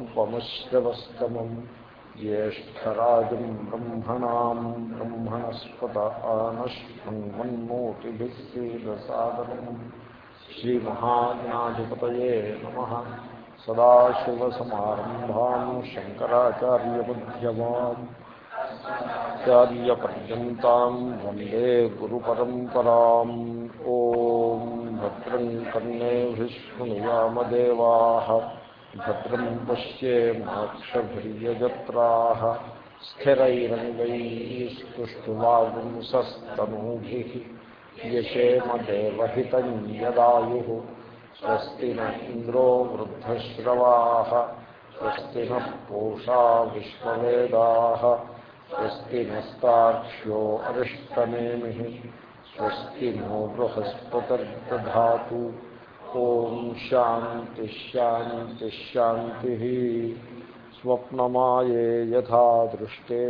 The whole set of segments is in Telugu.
ఉపమశ్రవస్తమం జ్యేష్టరాజం బ్రహ్మణా బ్రహ్మణస్పత ఆనశ్వన్మోతిభిశీలసాదనం శ్రీమహాజ్ఞాధిపత సదాశివసమారంభా శంకరాచార్యమ్యమాన్ ఆచార్యపర్యంతం వందే గురు పరంపరా ఓ ॐ भद्रम् कर्णेभिः शृणुयामदेवाः भद्रम् पश्येमाक्षभिर्यजत्राः स्थिरैरङ्गैस्तुष्टुवागुंसस्तनूभिः यशेमदेवहितम् यदायुः, स्वस्ति न इन्द्रो वृद्धश्रवाः, स्वस्ति नः पूषा विश्ववेदाः, स्वस्ति नस्ताक्ष्यो अरिष्टनेमिः स्वस्ति नो बृहस्पतिर्दधातु ॐ शान्तिश्शान्तिश्शान्तिः स्वप्नमाये यथा दृष्टे।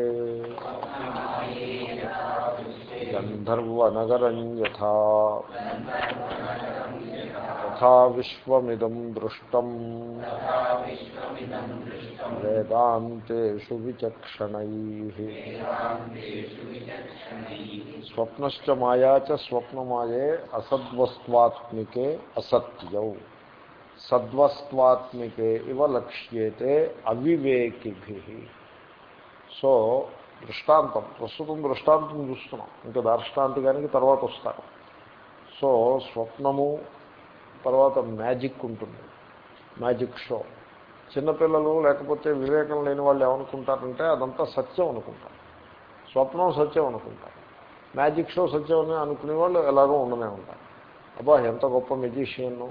तथा विश्वमिदं दृष्टम् वेदान्तेषु विचक्षणैः स्वप्नश्च माया च स्वप्नमाये असद्वस्त्वात्मिके असत्यौ సద్వస్వాత్మికే ఇవ లక్ష్యేతే అవివేకిభి సో దృష్టాంతం ప్రస్తుతం దృష్టాంతం చూస్తున్నాం ఇంకా దార్ష్టాంతికానికి తర్వాత వస్తారు సో స్వప్నము తర్వాత మ్యాజిక్ ఉంటుంది. Magic show. చిన్నపిల్లలు లేకపోతే వివేకం లేని వాళ్ళు ఏమనుకుంటారంటే అదంతా సత్యం అనుకుంటారు. స్వప్నం సత్యం అనుకుంటారు. మ్యాజిక్ షో సత్యం అని అనుకునే వాళ్ళు ఎలాగో ఉండనే ఉంటారు. అబ్బా ఎంత గొప్ప మెజిషియన్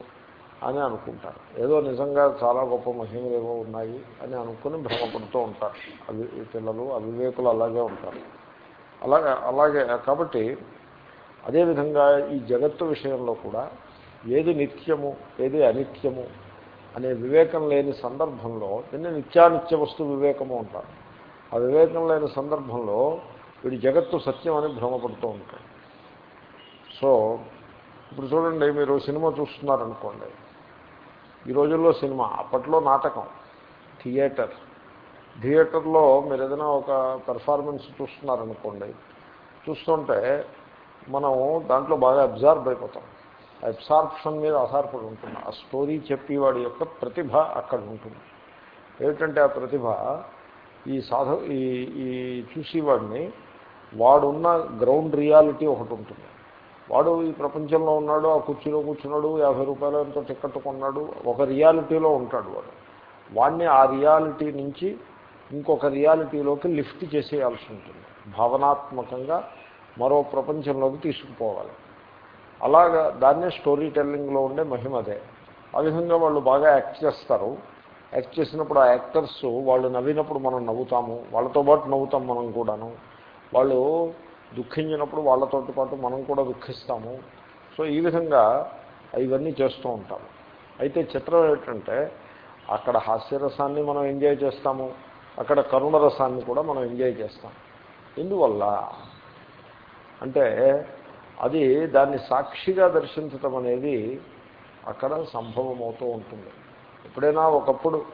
అని అనుకుంటారు. ఏదో నిజంగా చాలా గొప్ప మహిమలు ఏవో ఉన్నాయి అని అనుకుని భ్రమపడుతూ ఉంటారు. అవి పిల్లలు అవివేకులు అలాగే ఉంటారు. అలాగే అలాగే కాబట్టి అదేవిధంగా ఈ జగత్తు విషయంలో కూడా ఏది నిత్యము ఏది అనిత్యము అనే వివేకం లేని సందర్భంలో నిన్న నిత్యానిత్య వస్తు వివేకము అంటారు. ఆ వివేకం లేని సందర్భంలో వీడి జగత్తు సత్యం అని భ్రమపడుతూ ఉంటాడు. సో ఇప్పుడు చూడండి మీరు సినిమా చూస్తున్నారనుకోండి. ఈ రోజుల్లో సినిమా అప్పట్లో నాటకం థియేటర్. థియేటర్లో మీరు ఏదైనా ఒక పెర్ఫార్మెన్స్ చూస్తున్నారనుకోండి చూస్తుంటే మనం దాంట్లో బాగా అబ్జార్బ్ అయిపోతాం. అబ్సార్ప్షన్ మీద ఆధారపడి ఉంటుంది. ఆ స్టోరీ చెప్పేవాడి యొక్క ప్రతిభ అక్కడ ఉంటుంది. ఏమిటంటే ఆ ప్రతిభ ఈ సాధ ఈ ఈ చూసేవాడిని వాడున్న గ్రౌండ్ రియాలిటీ ఒకటి ఉంటుంది. వాడు ఈ ప్రపంచంలో ఉన్నాడు ఆ కుర్చీలో కూర్చున్నాడు యాభై రూపాయలు ఎంతో టికెట్ కొన్నాడు ఒక రియాలిటీలో ఉంటాడు వాడు. వాడిని ఆ రియాలిటీ నుంచి ఇంకొక రియాలిటీలోకి లిఫ్ట్ చేసేయాల్సి ఉంటుంది. భావనాత్మకంగా మరో ప్రపంచంలోకి తీసుకుపోవాలి. అలాగా దాన్నే స్టోరీ టెల్లింగ్లో ఉండే మహిమ అదే. ఆ విధంగా వాళ్ళు బాగా యాక్ట్ చేస్తారు. యాక్ట్ చేసినప్పుడు ఆ యాక్టర్స్ వాళ్ళు నవ్వినప్పుడు మనం నవ్వుతాము. వాళ్ళతో పాటు నవ్వుతాం మనం కూడాను. వాళ్ళు దుఃఖించినప్పుడు వాళ్ళతో పాటు మనం కూడా దుఃఖిస్తాము. సో ఈ విధంగా ఇవన్నీ చేస్తూ ఉంటాము. అయితే చిత్రం ఏంటంటే అక్కడ హాస్యరసాన్ని మనం ఎంజాయ్ చేస్తాము. అక్కడ కరుణ రసాన్ని కూడా మనం ఎంజాయ్ చేస్తాం. ఎందువల్ల? అంటే అది దాన్ని సాక్షిగా దర్శించటం అనేది అక్కడ సంభవం అవుతూ ఉంటుంది. ఎప్పుడైనా ఒకప్పుడు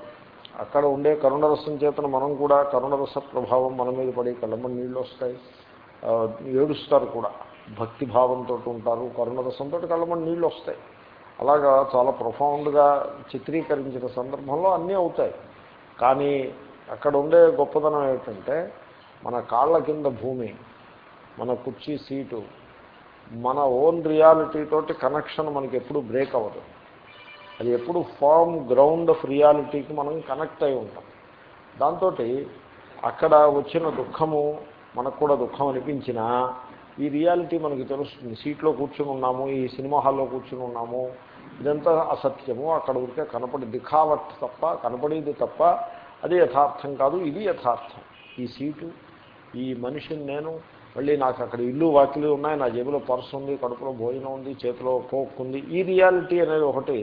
అక్కడ ఉండే కరుణరసం చేతన మనం కూడా కరుణరస ప్రభావం మన మీద పడి కళ్ళమ్మ నీళ్ళు వస్తాయి ఏడుస్తారు కూడా. భక్తి భావంతో ఉంటారు. కరుణరసంతో కళ్ళమని నీళ్ళు వస్తాయి అలాగా చాలా ప్రొఫౌండ్గా చిత్రీకరించిన సందర్భంలో అన్నీ అవుతాయి. కానీ అక్కడ ఉండే గొప్పతనం ఏమిటంటే మన కాళ్ళ కింద భూమి మన కుర్చీ సీటు మన ఓన్ రియాలిటీ తోటి కనెక్షన్ మనకి ఎప్పుడు బ్రేక్ అవ్వదు. అది ఎప్పుడు ఫామ్ గ్రౌండ్ ఆఫ్ రియాలిటీకి మనం కనెక్ట్ అయి ఉంటాం. దాంతో అక్కడ వచ్చిన దుఃఖము మనకు కూడా దుఃఖం అనిపించినా ఈ రియాలిటీ మనకి తెలుస్తుంది. సీట్లో కూర్చుని ఉన్నాము ఈ సినిమా హాల్లో కూర్చుని ఉన్నాము ఇదంతా అసత్యము. అక్కడ ఉంటే కనపడి దిఖావట్ తప్ప కనపడేది తప్ప అది యథార్థం కాదు ఇది యథార్థం. ఈ సీటు ఈ మనిషిని నేను మళ్ళీ నాకు అక్కడ ఇల్లు వాకిలు ఉన్నాయి నా జేబులో పర్సు ఉంది కడుపులో భోజనం ఉంది చేతిలో కోక్ ఉంది. ఈ రియాలిటీ అనేది ఒకటి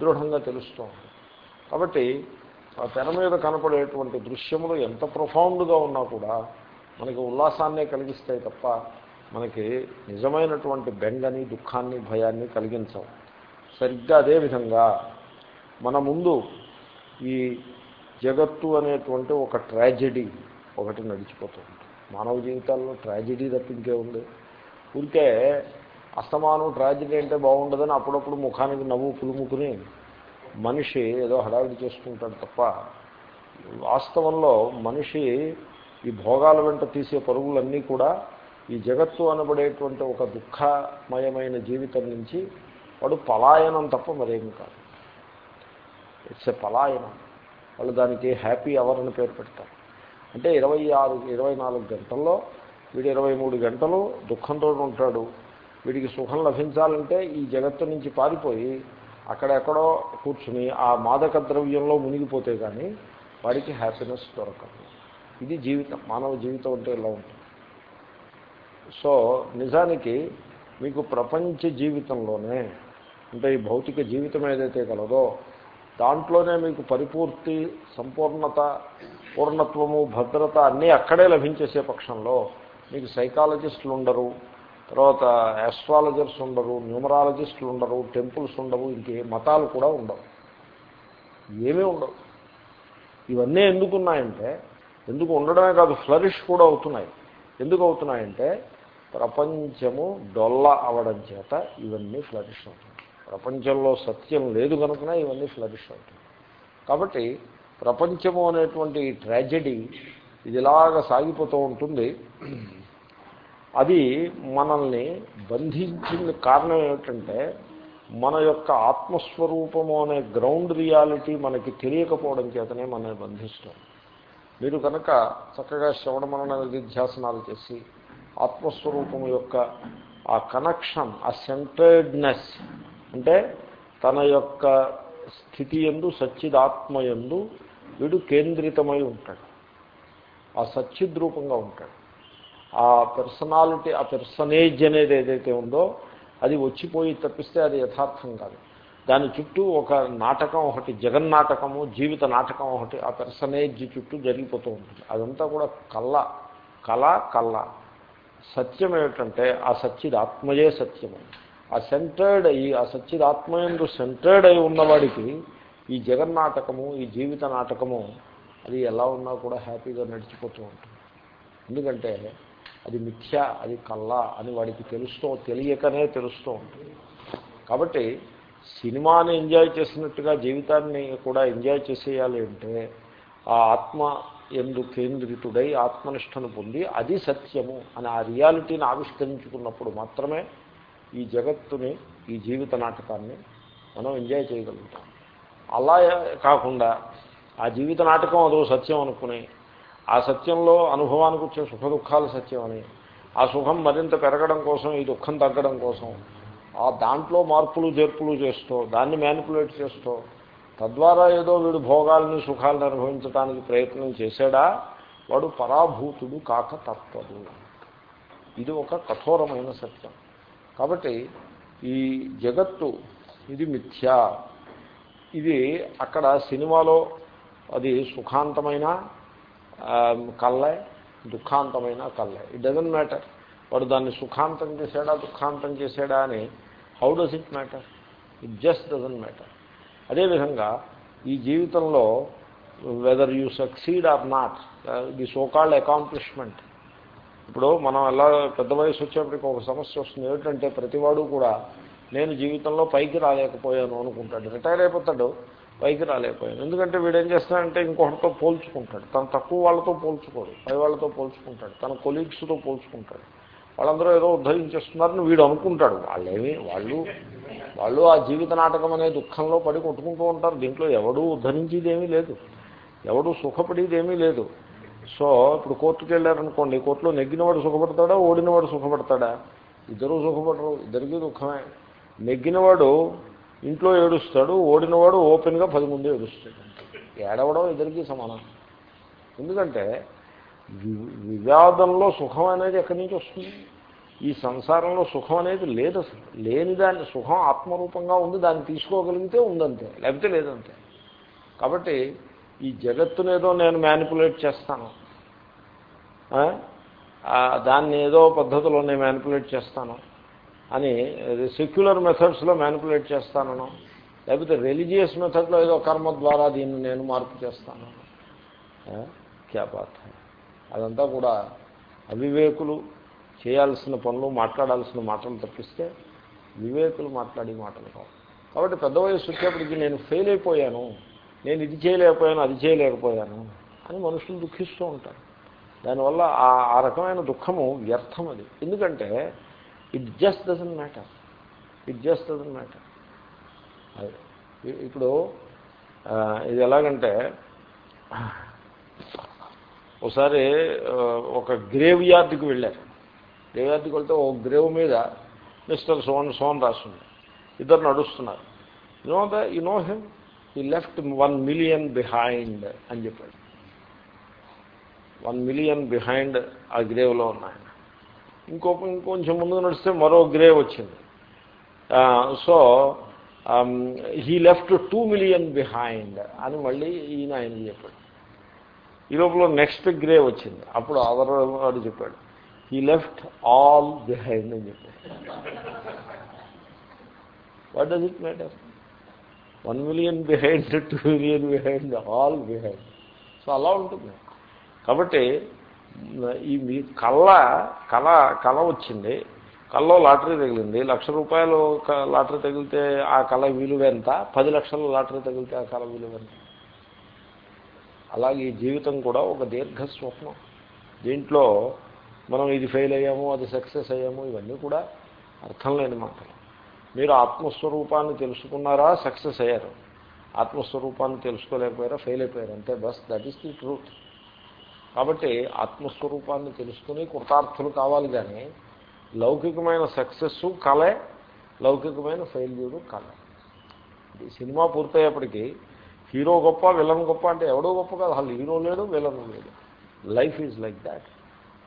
దృఢంగా తెలుస్తుంది. కాబట్టి ఆ తెర మీద కనపడేటువంటి దృశ్యములు ఎంత ప్రొఫౌండ్గా ఉన్నా కూడా మనకి ఉల్లాసాన్నే కలిగిస్తాయి తప్ప మనకి నిజమైనటువంటి బెంగని దుఃఖాన్ని భయాన్ని కలిగించవు. సరిగ్గా అదేవిధంగా మన ముందు ఈ జగత్తు అనేటువంటి ఒక ట్రాజెడీ ఒకటి నడిచిపోతుంది. మానవ జీవితాల్లో ట్రాజిడీ తప్పింకే ఉంది ఊరికే అస్తమానం ట్రాజిడీ అంటే బాగుండదని అప్పుడప్పుడు ముఖానికి నవ్వు పులుముకుని మనిషి ఏదో హడావిడి చేసుకుంటాడు తప్ప వాస్తవంలో మనిషి ఈ భోగాల వెంట తీసే పరుగులన్నీ కూడా ఈ జగత్తు అనబడేటువంటి ఒక దుఃఖమయమైన జీవితం నుంచి వాడు పలాయనం తప్ప మరేమి కాదు. ఇట్స్ ఎ పలాయనం. వాళ్ళు దానికి హ్యాపీ అవర్ అని పేరు పెడతారు. అంటే ఇరవై ఆరు ఇరవై నాలుగు గంటల్లో వీడు ఇరవై మూడు గంటలు దుఃఖంతో ఉంటాడు. వీడికి సుఖం లభించాలంటే ఈ జగత్తు నుంచి పారిపోయి అక్కడెక్కడో కూర్చుని ఆ మాదక ద్రవ్యంలో మునిగిపోతే కానీ వాడికి హ్యాపీనెస్ దొరకదు. ఇది జీవితం మానవ జీవితం అంటే ఇలా ఉంటుంది. సో నిజానికి మీకు ప్రపంచ జీవితంలోనే అంటే ఈ భౌతిక జీవితం ఏదైతే కలదో దాంట్లోనే మీకు పరిపూర్తి సంపూర్ణత పూర్ణత్వము భద్రత అన్నీ అక్కడే లభించేసే పక్షంలో మీకు సైకాలజిస్టులు ఉండరు. తర్వాత యాస్ట్రాలజర్స్ ఉండరు న్యూమరాలజిస్టులు ఉండరు టెంపుల్స్ ఉండవు ఇంకే మతాలు కూడా ఉండవు. ఏమీ ఉండవు. ఇవన్నీ ఎందుకున్నాయంటే ఎందుకు ఉండడమే కాదు ఫ్లరిష్ కూడా అవుతున్నాయి. ఎందుకు అవుతున్నాయంటే ప్రపంచము డొల్ల అవడం చేత ఇవన్నీ ఫ్లరిష్ అవుతున్నాయి. ప్రపంచంలో సత్యం లేదు కనుకనే ఇవన్నీ ఫ్లరిష్ అవుతాయి. కాబట్టి ప్రపంచము అనేటువంటి ట్రాజెడీ ఇదిలాగా సాగిపోతూ ఉంటుంది. అది మనల్ని బంధించిన కారణం ఏమిటంటే మన యొక్క ఆత్మస్వరూపము అనే గ్రౌండ్ రియాలిటీ మనకి తెలియకపోవడం చేతనే మనల్ని బంధిస్తాం మీరు కనుక చక్కగా శ్రవణ మరణ నిధ్యాసనాలు చేసి ఆత్మస్వరూపము యొక్క ఆ కనెక్షన్ ఆ సెంటర్డ్నెస్ అంటే తన యొక్క స్థితి ఎందు సచ్చిదాత్మయందు వీడు కేంద్రితమై ఉంటాడు. ఆ సచ్చిద్రూపంగా ఉంటాడు. ఆ పర్సనాలిటీ ఆ పెర్సనేజ్ అనేది ఏదైతే ఉందో అది వచ్చిపోయి తప్పిస్తే అది యథార్థం కాదు. దాని చుట్టూ ఒక నాటకం ఒకటి జగన్నాటకము జీవిత నాటకం ఒకటి ఆ పెర్సనేజ్ చుట్టూ జరిగిపోతూ ఉంటుంది. అదంతా కూడా కళ్ళ కళ కళ్ళ సత్యం ఏమిటంటే ఆ సత్యది ఆత్మయే సత్యము. ఆ సెంటర్డ్ అయ్యి ఆ సచ్చిదాత్మయందు సెంటర్డ్ అయి ఉన్నవాడికి ఈ జగన్నాటకము ఈ జీవిత నాటకము అది ఎలా ఉన్నా కూడా హ్యాపీగా నడిచిపోతూ ఉంటుంది. ఎందుకంటే అది మిథ్య అది కళ్ళ అని వాడికి తెలుస్తూ తెలియకనే తెలుస్తూ ఉంటుంది. కాబట్టి సినిమాని ఎంజాయ్ చేసినట్టుగా జీవితాన్ని కూడా ఎంజాయ్ చేసేయాలి అంటే ఆ ఆత్మ ఎందు కేంద్రితుడై ఆత్మనిష్టను పొంది అది సత్యము అని ఆ రియాలిటీని ఆవిష్కరించుకున్నప్పుడు మాత్రమే ఈ జగత్తుని ఈ జీవిత నాటకాన్ని మనం ఎంజాయ్ చేయగలుగుతాం. అలా కాకుండా ఆ జీవిత నాటకం అదో సత్యం అనుకుని ఆ సత్యంలో అనుభవానికి వచ్చే సుఖ దుఃఖాలు సత్యం అని ఆ సుఖం మరింత పెరగడం కోసం ఈ దుఃఖం తగ్గడం కోసం ఆ దాంట్లో మార్పులు చేర్పులు చేస్తూ దాన్ని మ్యానిపులేట్ చేస్తూ తద్వారా ఏదో వీడు భోగాలని సుఖాలను అనుభవించడానికి ప్రయత్నం చేశాడా? వాడు పరాభూతుడు కాక తప్పదు. ఇది ఒక కఠోరమైన సత్యం. కాబట్టి ఈ జగత్తు ఇది మిథ్యా. ఇది అక్కడ సినిమాలో అది సుఖాంతమైన కళ్ళే దుఃఖాంతమైన కళ్ళే ఇట్ డజంట్ మ్యాటర్ వాడు దాన్ని సుఖాంతం చేశాడా దుఃఖాంతం చేశాడా అని how does it matter it just doesn't matter అదేవిధంగా ఈ జీవితంలో whether you succeed or not the so called accomplishment ఇప్పుడు మనం ఎలా పెద్ద వయసు వచ్చేప్పటికి ఒక సమస్య వస్తుంది. ఏమిటంటే ప్రతివాడు కూడా నేను జీవితంలో పైకి రాలేకపోయాను అనుకుంటాడు. రిటైర్ అయిపోతాడు పైకి రాలేకపోయాను. ఎందుకంటే వీడు ఏం చేస్తాడంటే ఇంకొకటితో పోల్చుకుంటాడు. తను తక్కువ వాళ్ళతో పోల్చుకోడు పై వాళ్ళతో పోల్చుకుంటాడు తన కొలీగ్స్తో పోల్చుకుంటాడు. వాళ్ళందరూ ఏదో ఉద్ధరించేస్తున్నారని వీడు అనుకుంటాడు. వాళ్ళేమి వాళ్ళు వాళ్ళు ఆ జీవిత నాటకం అనే దుఃఖంలో పడి కొట్టుకుంటూ ఉంటారు. దీంట్లో ఎవడూ ఉద్ధరించేదేమీ లేదు. ఎవడూ సుఖపడేదేమీ లేదు. సో ఇప్పుడు కోర్టుకు వెళ్ళారనుకోండి కోర్టులో నెగ్గినవాడు సుఖపడతాడా ఓడినవాడు సుఖపడతాడా? ఇద్దరూ సుఖపడరు ఇద్దరికీ దుఃఖమే. నెగ్గినవాడు ఇంట్లో ఏడుస్తాడు ఓడినవాడు ఓపెన్గా పది ముందు ఏడుస్తాడు. ఏడవడం ఇద్దరికీ సమానం. ఎందుకంటే వివాదంలో సుఖం అనేది ఎక్కడి నుంచి వస్తుంది? ఈ సంసారంలో సుఖం అనేది లేదు అసలు. లేని దాన్ని సుఖం ఆత్మరూపంగా ఉంది దాన్ని తీసుకోగలిగితే ఉందంతే లేకపోతే లేదంతే. కాబట్టి ఈ జగత్తునేదో నేను మ్యానిపులేట్ చేస్తాను. దాన్ని ఏదో పద్ధతిలో నేను మ్యానిపులేట్ చేస్తాను అని సెక్యులర్ మెథడ్స్లో మ్యానిపులేట్ చేస్తానను లేకపోతే రిలీజియస్ మెథడ్లో ఏదో కర్మ ద్వారా దీన్ని నేను మార్పు చేస్తాను. క్యా బాత్ అదంతా కూడా అవివేకులు చేయాల్సిన పనులు మాట్లాడాల్సిన మాటలు తప్పిస్తే వివేకులు మాట్లాడే మాటలు కావు. కాబట్టి పెద్ద వయసు వచ్చేప్పటికి నేను ఫెయిల్ అయిపోయాను. నేను ఇది చేయలేకపోయాను అది చేయలేకపోయాను అని మనుషులు దుఃఖిస్తూ ఉంటారు. దానివల్ల ఆ రకమైన దుఃఖము వ్యర్థం అది. ఎందుకంటే it just doesn't matter it just doesn't matter అది. ఇప్పుడు ఇది ఎలాగంటే ఒకసారి ఒక గ్రేవ్ యార్డ్కి వెళ్ళారు. గ్రేవ్ యార్డ్కి వెళ్తే ఒక గ్రేవ్ మీద మిస్టర్ సోన్ సోన్ రాస్తుంది ఇద్దరు నడుస్తున్నారు. You know the you know him? ఈ లెఫ్ట్ వన్ మిలియన్ బిహైండ్ అని చెప్పాడు. వన్ మిలియన్ బిహైండ్ ఆ గ్రేవ్లో ఉన్నాయి ఇంకో ఇంకొంచెం ముందు నడిస్తే మరో గ్రేవ్ వచ్చింది. So he left two million behind అని మళ్ళీ ఈయన ఆయన చెప్పాడు. ఈ లోపల నెక్స్ట్ గ్రేవ్ వచ్చింది. అప్పుడు అదర్ వాడు చెప్పాడు. హీ లెఫ్ట్ ఆల్ బిహైండ్ అని చెప్పాడు. What does it matter one million behind two million behind all behind. So అలా ఉంటుంది. కాబట్టి ఈ మీ కళ్ళ కళ కళ వచ్చింది. కళ్ళలో లాటరీ తగిలింది. లక్ష రూపాయలు లాటరీ తగిలితే ఆ కళ విలువ ఎంత? పది లక్షల లాటరీ తగిలితే ఆ కళ విలువ ఎంత? అలాగే ఈ జీవితం కూడా ఒక దీర్ఘ స్వప్నం. దీంట్లో మనం ఇది ఫెయిల్ అయ్యాము అది సక్సెస్ అయ్యాము ఇవన్నీ కూడా అర్థం లేని మాటలు. మీరు ఆత్మస్వరూపాన్ని తెలుసుకున్నారా సక్సెస్ అయ్యారు. ఆత్మస్వరూపాన్ని తెలుసుకోలేకపోయారా ఫెయిల్ అయిపోయారు. అంతే బస్ దట్ ఈస్ ది ట్రూత్. కాబట్టి ఆత్మస్వరూపాన్ని తెలుసుకుని కృతార్థులు కావాలి కానీ లౌకికమైన సక్సెస్ కలే లౌకికమైన ఫెయిల్యూరు కలే. సినిమా పూర్తయ్యేప్పటికీ హీరో గొప్ప విలన్ గొప్ప అంటే ఎవడో గొప్ప కాదు. అసలు హీరో లేడు విలన్ లేడు. Life is like that.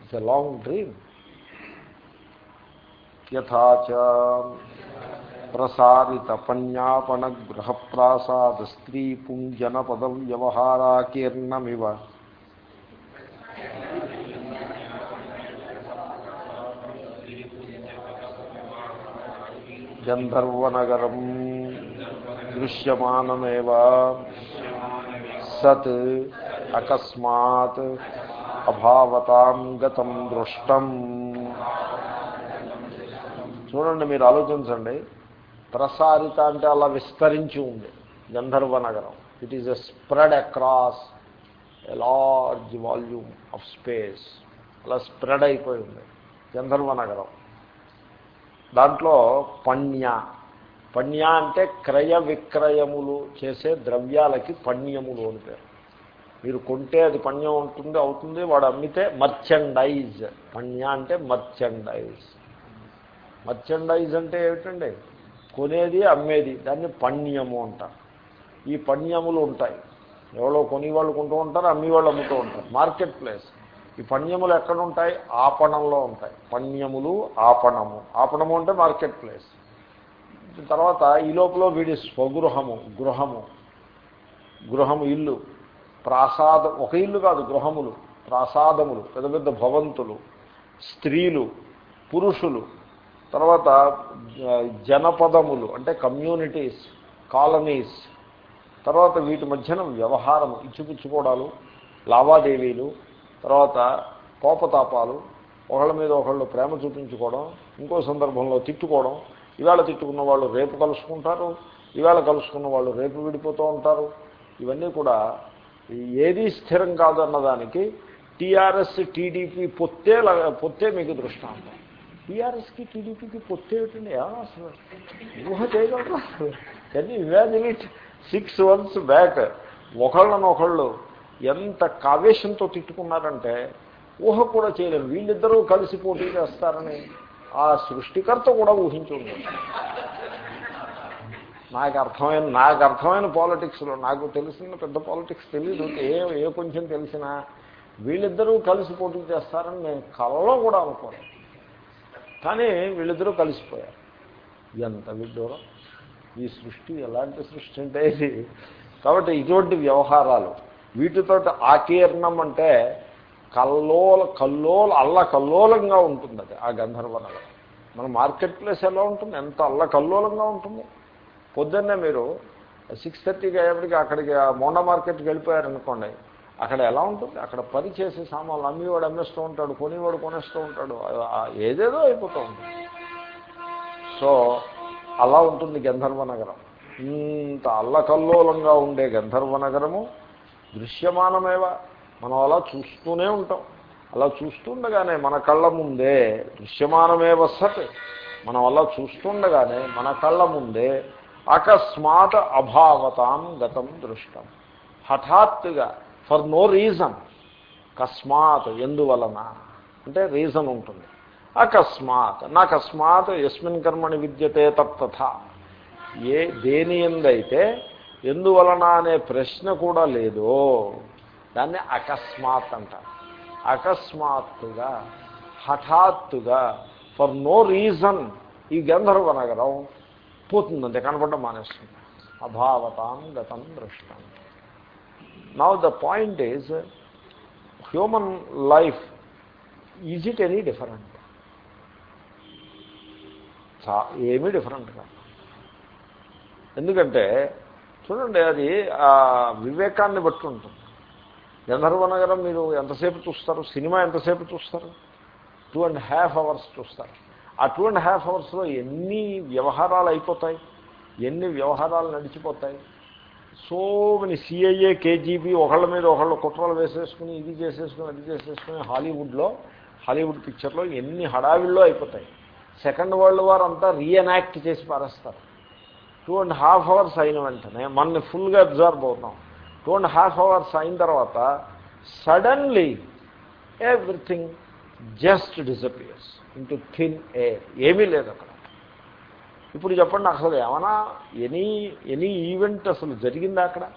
It's a long dream. యథాచ ప్రసారిత పన్యాపన గృహప్రాసాద స్త్రీ పుంజన పద వ్యవహారాకీర్ణమివ గంధర్వనగరం దృశ్యమానమేవ. సత్ అకస్మాత్ అభావతాం గతం దృష్టం. చూడండి మీరు ఆలోచించండి. ప్రసారిత అంటే అలా విస్తరించి ఉంది. గంధర్వ నగరం. It is a spread across a large volume of space అలా స్ప్రెడ్ అయిపోయి ఉంది. గంధర్వ నగరం. దాంట్లో పణ్య పణ్య అంటే క్రయ విక్రయములు చేసే ద్రవ్యాలకి పణ్యములు అని పేరు. మీరు కొంటే అది పణ్యం ఉంటుంది అవుతుంది వాడు అమ్మితే మర్చెండైజ్ పణ్య అంటే మర్చెండైజ్ మర్చెండైజ్ అంటే ఏమిటండి? కొనేది అమ్మేది. దాన్ని పణ్యము అంటారు. ఈ పణ్యములు ఉంటాయి. ఎవరో కొనేవాళ్ళు కొంటూ ఉంటారు అమ్మేవాళ్ళు అమ్ముతూ ఉంటారు. మార్కెట్ ప్లేస్ ఈ పణ్యములు ఎక్కడ ఉంటాయి? ఆపణంలో ఉంటాయి. పణ్యములు ఆపణము. ఆపణము అంటే మార్కెట్ ప్లేస్ తర్వాత ఈ లోపల వీడి స్వగృహము గృహము. గృహము ఇల్లు. ప్రాసాద ఒక ఇల్లు కాదు గృహములు. ప్రాసాదములు. పెద్ద పెద్ద భవంతులు. స్త్రీలు పురుషులు. తర్వాత జనపదములు అంటే కమ్యూనిటీస్ కాలనీస్ తర్వాత వీటి మధ్యన వ్యవహారం ఇచ్చిపుచ్చుకోవడాలు లావాదేవీలు తర్వాత కోపతాపాలు ఒకళ్ళ మీద ఒకళ్ళు ప్రేమ చూపించుకోవడం ఇంకో సందర్భంలో తిట్టుకోవడం. ఇవాళ తిట్టుకున్న వాళ్ళు రేపు కలుసుకుంటారు ఇవాళ కలుసుకున్న వాళ్ళు రేపు విడిపోతూ ఉంటారు. ఇవన్నీ కూడా ఏది స్థిరం కాదన్నదానికి టీఆర్ఎస్ టీడీపీ పొత్తే పొత్తే మీకు దృష్టాంతం. టీఆర్ఎస్కి టీడీపీకి పొత్తే అసలు ఊహ చేయగలరా? కానీ imagine it? Six months back ఒకళ్ళనొకళ్ళు ఎంత కావేశంతో తిట్టుకున్నారంటే ఊహ కూడా చేయలేరు. వీళ్ళిద్దరూ కలిసి పోటీ చేస్తారని ఆ సృష్టికర్త కూడా ఊహించుంది నాకు అర్థమైన నాకు అర్థమైన పాలిటిక్స్లో నాకు తెలిసిన పెద్ద పాలిటిక్స్ తెలియదు ఏ ఏ కొంచెం తెలిసినా వీళ్ళిద్దరూ కలిసి పోటీ చేస్తారని నేను కలలో కూడా అనుకోలేదు కానీ వీళ్ళిద్దరూ కలిసిపోయారు. ఎంత విడ్డూరం. ఈ సృష్టి ఎలాంటి సృష్టి అంటే ఇది. కాబట్టి ఇటువంటి వ్యవహారాలు వీటితో ఆకీర్ణం అంటే కల్లోల కల్లోల అల్ల కల్లోలంగా ఉంటుంది అది ఆ గంధర్వ నగరం. మన మార్కెట్ ప్లేస్ ఎలా ఉంటుంది? ఎంత అల్ల కల్లోలంగా ఉంటుంది? పొద్దున్నే మీరు సిక్స్ థర్టీకి అయ్యేప్పటికి అక్కడికి ఆ మోండా మార్కెట్కి వెళ్ళిపోయారనుకోండి అక్కడ ఎలా ఉంటుంది? అక్కడ పని చేసే సామాన్లు అమ్మేవాడు అమ్మేస్తూ ఉంటాడు కొనేవాడు కొనేస్తూ ఉంటాడు ఏదేదో అయిపోతూ ఉంటుంది. సో అలా ఉంటుంది గంధర్వ నగరం. ఇంత అల్లకల్లోలంగా ఉండే గంధర్వ నగరము దృశ్యమానమేవా? మనం అలా చూస్తూనే ఉంటాం. అలా చూస్తుండగానే మన కళ్ళ ముందే దృశ్యమానమేవ సత్? మనం అలా చూస్తుండగానే మన కళ్ళ ముందే అకస్మాత్ అభావతాం గతం దృష్టం. హఠాత్తుగా ఫర్ నో రీజన్. కస్మాత్ ఎందువలన? అంటే రీజన్ ఉంటుంది. అకస్మాత్. నాకస్మాత్ ఎస్మిన్ కర్మని విద్యతే తత్త ఏ దేని ఎందైతే ఎందువలన అనే ప్రశ్న కూడా లేదో దాన్ని అకస్మాత్ అంటారు. అకస్మాత్తుగా హఠాత్తుగా ఫర్ నో రీజన్ ఈ గంధర్వ నగరం పోతుందంటే కనపడడం మానేస్తుంది. అభావతాం గతం దృష్టం. Now the point is human life is it any different చా ఏమీ డిఫరెంట్ కాదు. ఎందుకంటే చూడండి అది ఆ వివేకాన్ని బట్టి ఉంటుంది. గంధర్వనగరం మీరు ఎంతసేపు చూస్తారు? సినిమా ఎంతసేపు చూస్తారు? టూ అండ్ హాఫ్ అవర్స్ చూస్తారు. ఆ టూ అండ్ హాఫ్ అవర్స్లో ఎన్ని వ్యవహారాలు అయిపోతాయి? ఎన్ని వ్యవహారాలు నడిచిపోతాయి? సో మెనీ సిఐఏ కేజీబీ ఒకళ్ళ మీద ఒకళ్ళు కుట్రలు వేసేసుకుని ఇది చేసేసుకుని అది చేసేసుకుని హాలీవుడ్లో హాలీవుడ్ పిక్చర్లో ఎన్ని హడావిల్లో అయిపోతాయి. సెకండ్ వరల్డ్ వార్ అంతా రీఎనాక్ట్ చేసి పారేస్తారు. టూ అండ్ హాఫ్ అవర్స్ అయిన వెంటనే మనని ఫుల్గా అబ్జర్వ్ అవుతాం. టూ అండ్ హాఫ్ అవర్స్ అయిన తర్వాత suddenly everything just disappears into thin air ఏమీ లేదు అక్కడ. ఇప్పుడు చెప్పండి అసలు ఏమైనా ఎనీ ఎనీ ఈవెంట్ అసలు జరిగిందా అక్కడ?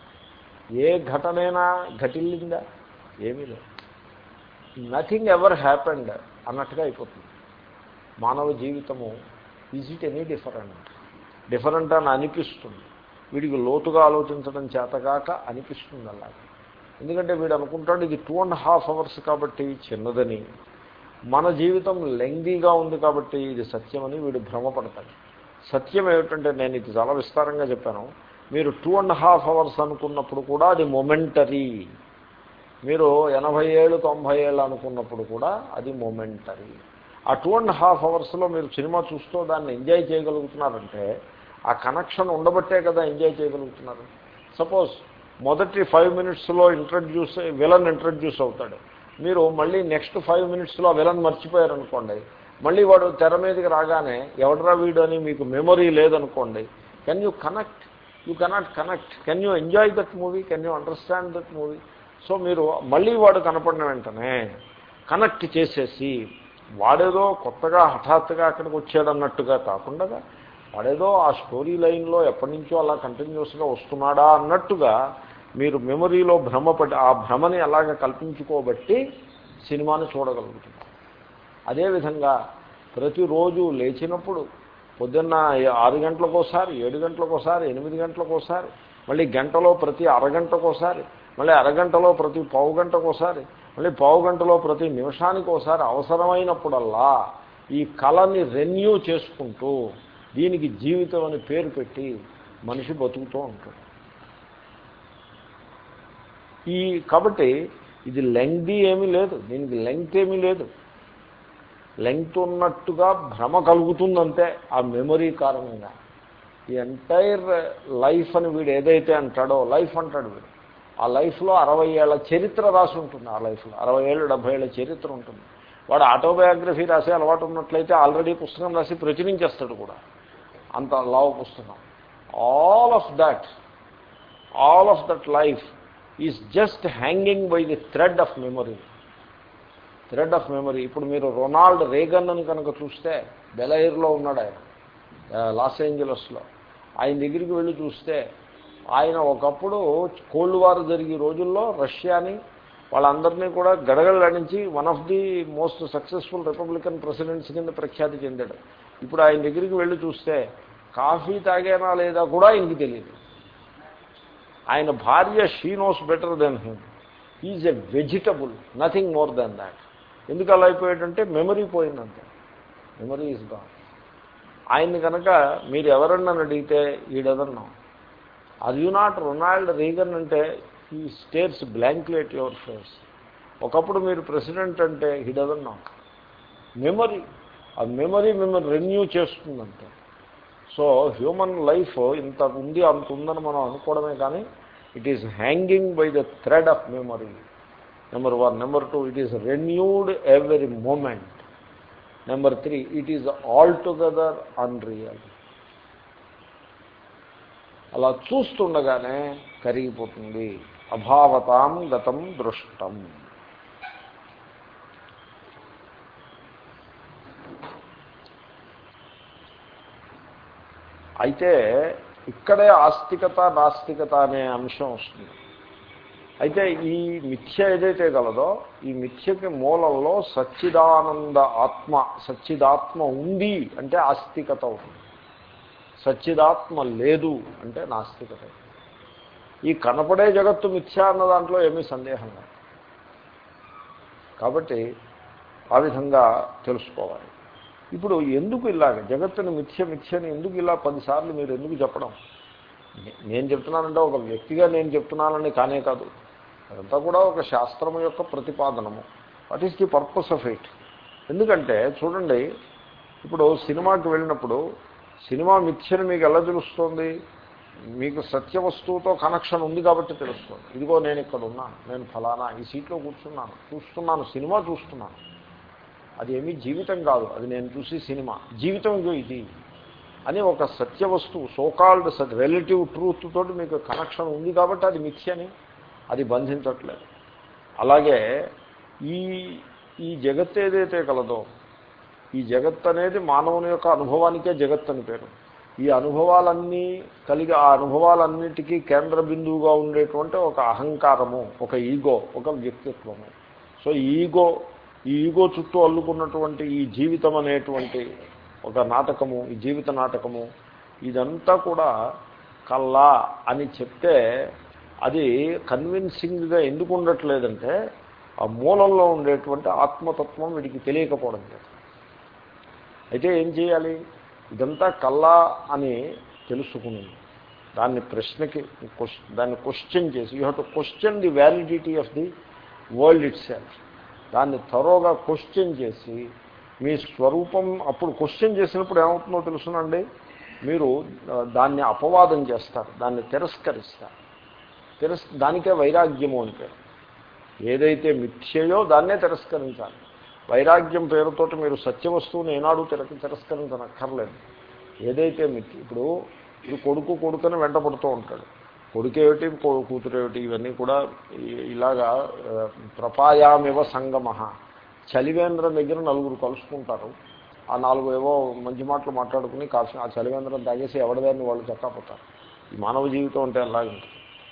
ఏ ఘటనైనా ఘటిల్లిందా? ఏమీ లేదు. నథింగ్ ఎవర్ హ్యాపెండ్ అన్నట్టుగా అయిపోతుంది. మానవ జీవితము is it any different different అని అనిపిస్తుంది. వీడికి లోతుగా ఆలోచించడం చేతగాక అనిపిస్తుంది అలాగే. ఎందుకంటే వీడు అనుకుంటాడు ఇది టూ అండ్ హాఫ్ అవర్స్ కాబట్టి చిన్నదని. మన జీవితం లెంగీగా ఉంది కాబట్టి ఇది సత్యమని వీడు భ్రమపడతాడు. సత్యం ఏమిటంటే నేను ఇది చాలా విస్తారంగా చెప్పాను. మీరు టూ అండ్ హాఫ్ అవర్స్ అనుకున్నప్పుడు కూడా అది మొమెంటరీ మీరు ఎనభై ఏళ్ళు తొంభై ఏళ్ళు అనుకున్నప్పుడు కూడా అది మొమెంటరీ ఆ టూ అండ్ హాఫ్ అవర్స్లో మీరు సినిమా చూస్తూ దాన్ని ఎంజాయ్ చేయగలుగుతున్నారంటే ఆ కనెక్షన్ ఉండబట్టే కదా ఎంజాయ్ చేయగలుగుతున్నారు. సపోజ్ మొదటి ఫైవ్ మినిట్స్లో ఇంట్రడ్యూస్ విలన్ ఇంట్రడ్యూస్ అవుతాడు. మీరు మళ్ళీ నెక్స్ట్ ఫైవ్ మినిట్స్లో విలన్ మర్చిపోయారనుకోండి మళ్ళీ వాడు తెర మీదకి రాగానే ఎవడరా వీడు అని మీకు మెమొరీ లేదనుకోండి. Can you connect you cannot connect can you enjoy that movie can you understand that movie so మీరు మళ్ళీ వాడు కనపడిన వెంటనే కనెక్ట్ చేసేసి వాడేదో కొత్తగా హఠాత్తుగా అక్కడికి వచ్చాడన్నట్టుగా కాకుండా వాడేదో ఆ స్టోరీ లైన్లో ఎప్పటి నుంచో అలా కంటిన్యూస్గా వస్తున్నాడా అన్నట్టుగా మీరు మెమొరీలో భ్రమపడి ఆ భ్రమని అలాగ కల్పించుకోబట్టి సినిమాని చూడగలుగుతున్నారు. అదేవిధంగా ప్రతిరోజు లేచినప్పుడు పొద్దున్న ఆరు గంటలకోసారి ఏడు గంటలకోసారి ఎనిమిది గంటలకోసారి మళ్ళీ గంటలో ప్రతి అరగంటకోసారి మళ్ళీ అరగంటలో ప్రతి పావు గంటకోసారి మళ్ళీ పావు గంటలో ప్రతి నిమిషానికి ఒకసారి అవసరమైనప్పుడల్లా ఈ కళని రెన్యూ చేసుకుంటూ దీనికి జీవితం అని పేరు పెట్టి మనిషి బతుకుతూ ఉంటాడు. ఈ కాబట్టి ఇది లెంగ్ది ఏమీ లేదు దీనికి లెంగ్త్ ఏమీ లేదు. లెంగ్త్ ఉన్నట్టుగా భ్రమ కలుగుతుందంటే ఆ మెమొరీ కారణంగా ఈ ఎంటైర్ లైఫ్ అని వీడు ఏదైతే అంటాడో లైఫ్ అంటాడు వీడు. ఆ లైఫ్లో అరవై ఏళ్ళ చరిత్ర రాసి ఉంటుంది ఆ లైఫ్లో. అరవై ఏళ్ళు డెబ్బై ఏళ్ళ చరిత్ర ఉంటుంది. వాడు ఆటోబయోగ్రఫీ రాసే అలవాటు ఉన్నట్లయితే ఆల్రెడీ పుస్తకం రాసి ప్రచురించేస్తాడు కూడా. అంత లావు పుస్తకం. All of that all of that life is just hanging by the thread of memory thread of memory. ఇప్పుడు మీరు రొనాల్డ్ రేగన్ అని కనుక చూస్తే బెలైర్లో ఉన్నాడు ఆయన లాస్ ఏంజలస్లో. ఆయన దగ్గరికి వెళ్ళి చూస్తే ఆయన ఒకప్పుడు కోల్డ్ వార్ జరిగే రోజుల్లో రష్యాని వాళ్ళందరినీ కూడా గడగడలాడించి one of the most successful Republican presidents కింద ప్రఖ్యాతి చెందాడు. ఇప్పుడు ఆయన దగ్గరికి వెళ్ళి చూస్తే కాఫీ తాగేనా లేదా కూడా ఆయనకి తెలియదు. ఆయన భార్య she knows better than him. Is a vegetable nothing more than that. ఎందుకు అలా అయిపోయాడంటే మెమరీ పోయిందంత మెమరీ ఈజ్గా ఆయన్ని కనుక మీరు ఎవరన్నా అడిగితే ఈ ఆర్ అది యు నాట్ రొనాల్డ్ రీగన్ అంటే ఈ స్టేట్స్ బ్లాంక్లెట్ యువర్ ఫేస్ ఒకప్పుడు మీరు ప్రెసిడెంట్ అంటే హీ మెమరీ ఆ మెమరీ మిమ్మల్ని రెన్యూ చేస్తుందంటే. సో హ్యూమన్ లైఫ్ ఇంత ఉంది అంత ఉందని మనం అనుకోవడమే కానీ it is hanging by the thread of memory number one number two it is renewed every moment number three it is all together unreal అలా చూస్తుండగానే కరిగిపోతుంది. అభావతాం గతం దృష్టం. అయితే ఇక్కడే ఆస్తికత నాస్తికత అనే అంశం వస్తుంది. అయితే ఈ మిథ్య ఏదైతే గలదో ఈ మిథ్యకి మూలంలో సచ్చిదానంద ఆత్మ సచ్చిదాత్మ ఉంది అంటే ఆస్తికత అవుతుంది సచ్చిదాత్మ లేదు అంటే నాస్తికత ఈ కనపడే జగత్తు మిథ్య అన్న దాంట్లో ఏమీ సందేహం లేదు. కాబట్టి ఆ విధంగా తెలుసుకోవాలి. ఇప్పుడు ఎందుకు ఇలాగ? జగత్తుని మిథ్య మిథ్యని ఎందుకు ఇలా పదిసార్లు మీరు ఎందుకు చెప్పడం? నేను చెప్తున్నానంటే ఒక వ్యక్తిగా నేను చెప్తున్నానని కానే కాదు. అదంతా కూడా ఒక శాస్త్రం యొక్క ప్రతిపాదనము. What is the purpose of it ఎందుకంటే చూడండి ఇప్పుడు సినిమాకి వెళ్ళినప్పుడు సినిమా మిథ్యను మీకు ఎలా తెలుస్తుంది? మీకు సత్య వస్తువుతో కనెక్షన్ ఉంది కాబట్టి తెలుస్తుంది. ఇదిగో నేను ఇక్కడ ఉన్నాను నేను ఫలానా ఈ సీట్లో కూర్చున్నాను చూస్తున్నాను సినిమా చూస్తున్నాను. అది ఏమీ జీవితం కాదు అది నేను చూసి సినిమా. జీవితం ఇది అని ఒక సత్య వస్తువు సోకాల్డ్ రిలేటివ్ ట్రూత్ తోటి మీకు కనెక్షన్ ఉంది కాబట్టి అది మిథ్యని అది బంధించట్లేదు. అలాగే ఈ ఈ జగత్ ఏదైతే కలదో ఈ జగత్ అనేది మానవుని యొక్క అనుభవానికే జగత్ అని పేరు. ఈ అనుభవాలన్నీ కలిగి ఆ అనుభవాలన్నిటికీ కేంద్ర బిందువుగా ఉండేటువంటి ఒక అహంకారము ఒక ఈగో ఒక వ్యక్తిత్వము. సో ఈగో ఈ ఈగో చుట్టూ అల్లుకున్నటువంటి ఈ జీవితం అనేటువంటి ఒక నాటకము ఈ జీవిత నాటకము ఇదంతా కూడా కల్లా అని చెప్తే అది కన్విన్సింగ్గా ఎందుకు ఉండట్లేదంటే ఆ మూలంలో ఉండేటువంటి ఆత్మతత్వం వీడికి తెలియకపోవడం లేదు. అయితే ఏం చేయాలి? ఇదంతా కల్లా అని తెలుసుకుని దాన్ని ప్రశ్నకి దాన్ని క్వశ్చన్ చేసి you have to question the validity of the world itself దాన్ని త్వరగా క్వశ్చన్ చేసి మీ స్వరూపం అప్పుడు క్వశ్చన్ చేసినప్పుడు ఏమవుతుందో తెలుసునండి? మీరు దాన్ని అపవాదం చేస్తారు దాన్ని తిరస్కరిస్తారు. తిరస్ దానికే వైరాగ్యము అంటే ఏదైతే మిథ్యయో దాన్నే తిరస్కరించాలి. వైరాగ్యం పేరుతోటి మీరు సత్యవస్తువుని ఏనాడు తిరక తిరస్కరించనక్కర్లేదు. ఏదైతే మిథ్య ఇప్పుడు ఇప్పుడు కొడుకు కొడుకుని వెంటపడుతూ ఉంటాడు. కొడుకేమిటి కూతురేమిటి ఇవన్నీ కూడా ఇలాగా ప్రపాయామివ సంగమ చలివేంద్రం దగ్గర నలుగురు కలుసుకుంటారు. ఆ నాలుగు ఏవో మంచి మాటలు మాట్లాడుకుని కాల్చిన ఆ చలివేంద్రం తాగేసి ఎవరిదాన్ని వాళ్ళు చక్కపోతారు. ఈ మానవ జీవితం అంటే అలాగే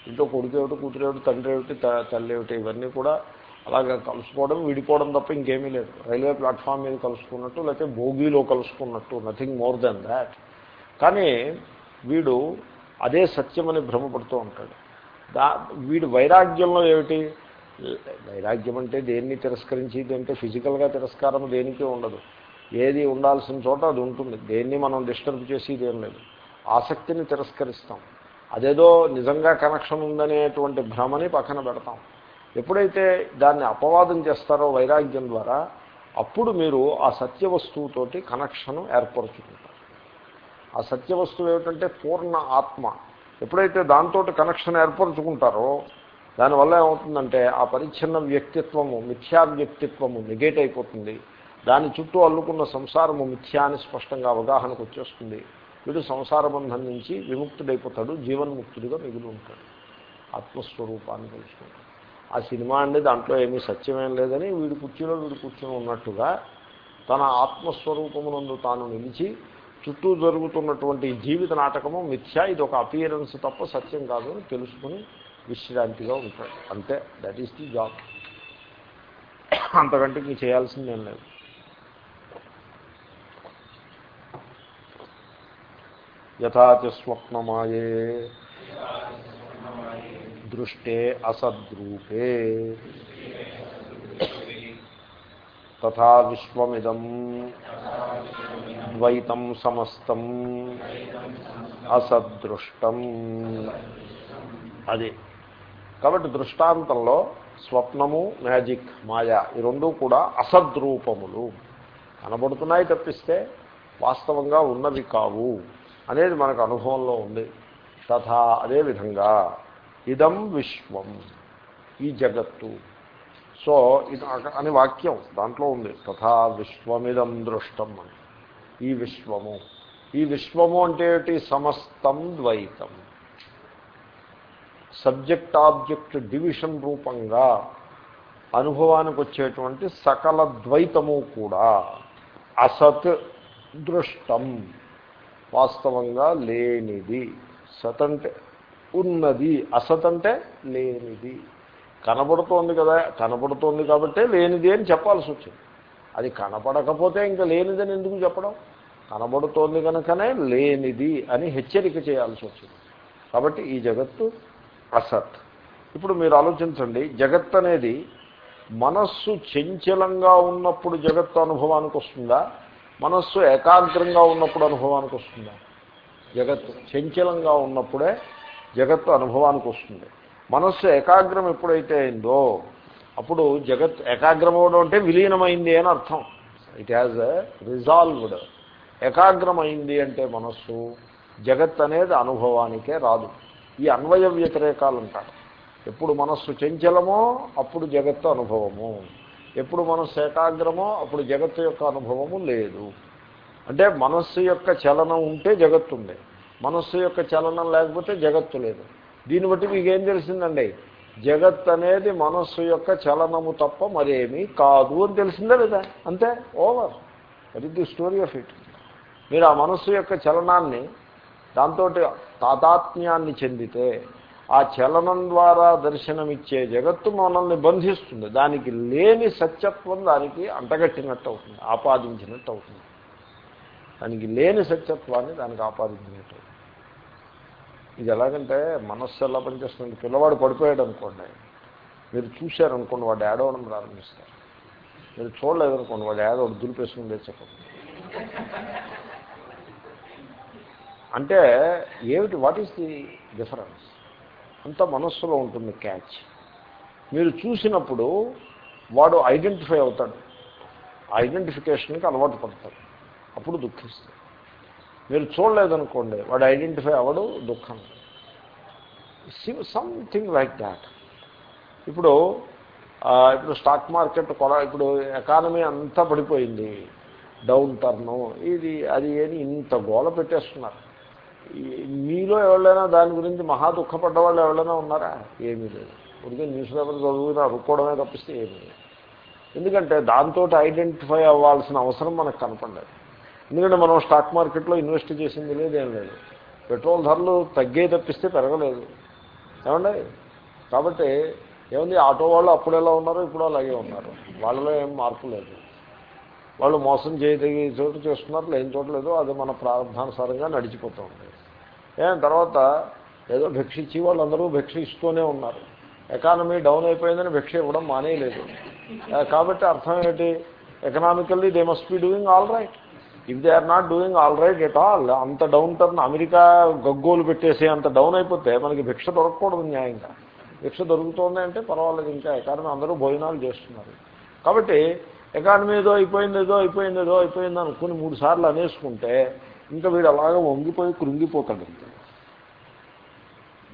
ఇంట్లో కొడుకేమిటి కూతురేమిటి తండ్రి ఏమిటి తల్లి ఏమిటి ఇవన్నీ కూడా అలాగే కలుసుకోవడం విడిపోవడం తప్ప ఇంకేమీ లేదు. రైల్వే ప్లాట్ఫామ్ మీద కలుసుకున్నట్టు లేకపోతే భోగిలో కలుసుకున్నట్టు నథింగ్ మోర్ దెన్ దాట్ కానీ వీడు అదే సత్యమని భ్రమపడుతూ ఉంటాడు. దా వీడు వైరాగ్యంలో ఏమిటి? వైరాగ్యం అంటే దేన్ని తిరస్కరించేది అంటే ఫిజికల్గా తిరస్కారం దేనికి ఉండదు. ఏది ఉండాల్సిన చోట అది ఉంటుంది. దేన్ని మనం డిస్టర్బ్ చేసేది ఏం లేదు. ఆసక్తిని తిరస్కరిస్తాం. అదేదో నిజంగా కనెక్షన్ ఉందనేటువంటి భ్రమని పక్కన పెడతాం. ఎప్పుడైతే దాన్ని అపవాదం చేస్తారో వైరాగ్యం ద్వారా అప్పుడు మీరు ఆ సత్య వస్తువుతోటి కనెక్షన్ ఏర్పరచుకుంటారు. ఆ సత్య వస్తువు ఏమిటంటే పూర్ణ ఆత్మ. ఎప్పుడైతే దాంతో కనెక్షన్ ఏర్పరచుకుంటారో దానివల్ల ఏమవుతుందంటే ఆ పరిచ్ఛిన్న వ్యక్తిత్వము మిథ్యా వ్యక్తిత్వము నెగేట్ అయిపోతుంది. దాని చుట్టూ అల్లుకున్న సంసారము మిథ్యా అని స్పష్టంగా అవగాహనకు వచ్చేస్తుంది. వీడు సంసార బంధం నుంచి విముక్తుడైపోతాడు జీవన్ముక్తుడిగా మిగిలి ఉంటాడు. ఆత్మస్వరూపాన్ని తెలుసుకుంటాడు ఆ సినిమా అండి దాంట్లో ఏమీ సత్యమేం లేదని వీడి కుర్చీలో వీడు కూర్చొని ఉన్నట్టుగా తన ఆత్మస్వరూపమునందు తాను నిలిచి చుట్టూ జరుగుతున్నటువంటి జీవిత నాటకము మిథ్యా ఇది ఒక అపియరెన్స్ తప్ప సత్యం కాదు అని తెలుసుకుని విశ్రాంతిగా ఉంటాడు. అంతే దట్ ఈస్ ది జాబ్ అంతకంటే ఇంక చేయాల్సింది లేదు. యథాచ స్వప్నమాయే దృష్టే అసద్రూపే. తథా విశ్వమిదం. ద్వైతం సమస్తం. అసదృష్టం అది. కాబట్టి దృష్టాంతంలో స్వప్నము మ్యాజిక్ మాయా ఈ రెండూ కూడా అసద్రూపములు. కనబడుతున్నాయి తప్పిస్తే వాస్తవంగా ఉన్నవి కావు. అనేది మనకు అనుభవంలో ఉంది. తథా అదేవిధంగా ఇదం విశ్వం ఈ జగత్తు. సో ఇది అని వాక్యం దాంట్లో ఉంది. తథా విశ్వమిదం దృష్టం అని. ఈ విశ్వము. ఈ విశ్వము అంటే సమస్తం ద్వైతం. సబ్జెక్ట్ ఆబ్జెక్ట్ డివిజన్ రూపంగా అనుభవానికి వచ్చేటువంటి సకల ద్వైతము కూడా అసత్ దృష్టం. వాస్తవంగా లేనిది సత్ అంటే ఉన్నది అసత్ అంటే లేనిది. కనబడుతోంది కదా కనబడుతోంది కాబట్టే లేనిది అని చెప్పాల్సి వచ్చింది. అది కనపడకపోతే ఇంకా లేనిదని ఎందుకు చెప్పడం? కనబడుతోంది కనుకనే లేనిది అని హెచ్చరిక చేయాల్సి వచ్చింది. కాబట్టి ఈ జగత్తు అసత్. ఇప్పుడు మీరు ఆలోచించండి జగత్ అనేది మనస్సు చంచలంగా ఉన్నప్పుడు జగత్తు అనుభవానికి వస్తుందా? మనస్సు ఏకాగ్రంగా ఉన్నప్పుడు అనుభవానికి వస్తుంది. జగత్తు చంచలంగా ఉన్నప్పుడే జగత్తు అనుభవానికి వస్తుంది. మనస్సు ఏకాగ్రం ఎప్పుడైతే అయిందో అప్పుడు జగత్ ఏకాగ్రం అవడం అంటే విలీనమైంది అని అర్థం. ఇట్ హ్యాజ్ రిజాల్వ్డ్ ఏకాగ్రమైంది అంటే మనస్సు జగత్ అనేది అనుభవానికే రాదు. ఈ అన్వయ వ్యతిరేకాలు అంటారు. ఎప్పుడు మనస్సు చంచలమో అప్పుడు జగత్తు అనుభవము. ఎప్పుడు మనస్సు ఏకాగ్రమో అప్పుడు జగత్తు యొక్క అనుభవము లేదు. అంటే మనస్సు యొక్క చలనం ఉంటే జగత్తు ఉంది. మనస్సు యొక్క చలనం లేకపోతే జగత్తు లేదు. దీన్ని బట్టి మీకేం తెలిసిందండి? జగత్ అనేది మనస్సు యొక్క చలనము తప్ప మరేమీ కాదు అని తెలిసిందే లేదా? అంతే? Over. That the story of it మీరు ఆ మనస్సు యొక్క చలనాన్ని దాంతో తాదాత్మ్యాన్ని చెందితే ఆ చలనం ద్వారా దర్శనమిచ్చే జగత్తు మనల్ని బంధిస్తుంది. దానికి లేని సత్యత్వం దానికి అంటగట్టినట్టు అవుతుంది ఆపాదించినట్టు అవుతుంది దానికి లేని సత్యత్వాన్ని దానికి ఆపాదించినట్టు అవుతుంది ఇది ఎలాగంటే మనస్సు ఎలా పనిచేస్తుంది? పిల్లవాడు పడిపోయాడు అనుకోండి మీరు చూశారనుకోండి వాడు ఏడవడం ప్రారంభిస్తారు. మీరు చూడలేదనుకోండి వాడు ఏడవడు దులిపేసుకుని చెప్పండి. అంటే ఏమిటి? వాట్ ఈస్ ది డిఫరెన్స్ అంత మనస్సులో ఉంటుంది క్యాచ్. మీరు చూసినప్పుడు వాడు ఐడెంటిఫై అవుతాడు. ఐడెంటిఫికేషన్కి అలవాటు పడతాడు. అప్పుడు దుఃఖిస్తాడు. మీరు చూడలేదనుకోండి వాడు ఐడెంటిఫై అవ్వడు దుఃఖం. సంథింగ్ లైక్ దాట్ ఇప్పుడు ఇప్పుడు స్టాక్ మార్కెట్ కొలా ఇప్పుడు ఎకానమీ అంతా పడిపోయింది. డౌన్ టర్ను ఇది అది అని ఇంత గోల పెట్టేస్తున్నారు. మీలో ఎవరైనా దాని గురించి మహా దుఃఖపడ్డ వాళ్ళు ఎవరైనా ఉన్నారా? ఏమీ లేదు. ఉడికే న్యూస్ పేపర్ చదువుకుని అరుక్కోవడమే తప్పిస్తే ఏమీ లేదు. ఎందుకంటే దాంతో ఐడెంటిఫై అవ్వాల్సిన అవసరం మనకు కనపడలేదు. ఎందుకంటే మనం స్టాక్ మార్కెట్లో ఇన్వెస్ట్ చేసింది లేదేం లేదు. పెట్రోల్ ధరలు తగ్గే తప్పిస్తే పెరగలేదు. ఏమండి? కాబట్టి ఏముంది ఆటో వాళ్ళు అప్పుడు ఎలా ఉన్నారో ఇప్పుడు అలాగే ఉన్నారు. వాళ్ళలో ఏం మార్పు లేదు. వాళ్ళు మోసం చేయదగి చోటు చేస్తున్నారు లేని చోట లేదు. అది మన ప్రారంభానుసారంగా నడిచిపోతూ ఉంది. తర్వాత ఏదో భిక్ష ఇచ్చి వాళ్ళందరూ భిక్ష ఇస్తూనే ఉన్నారు. ఎకానమీ డౌన్ అయిపోయిందని భిక్ష ఇవ్వడం మానేయలేదు. కాబట్టి అర్థం ఏంటి? Economically they must be doing all right if they are not doing all right at all అంత డౌన్ టర్న్ అమెరికా గగ్గోలు పెట్టేసి అంత డౌన్ అయిపోతే మనకి భిక్ష దొరకకూడదు న్యాయంగా. భిక్ష దొరుకుతుంది అంటే పర్వాలేదు ఇంకా ఎకానమీ అందరూ భోజనాలు చేస్తున్నారు. కాబట్టి ఎకానమీ ఏదో అయిపోయింది ఏదో అయిపోయింది ఏదో అయిపోయింది అనుకుని మూడు సార్లు అనేసుకుంటే ఇంకా వీడు అలాగే వంగిపోయి కృంగిపోతాడు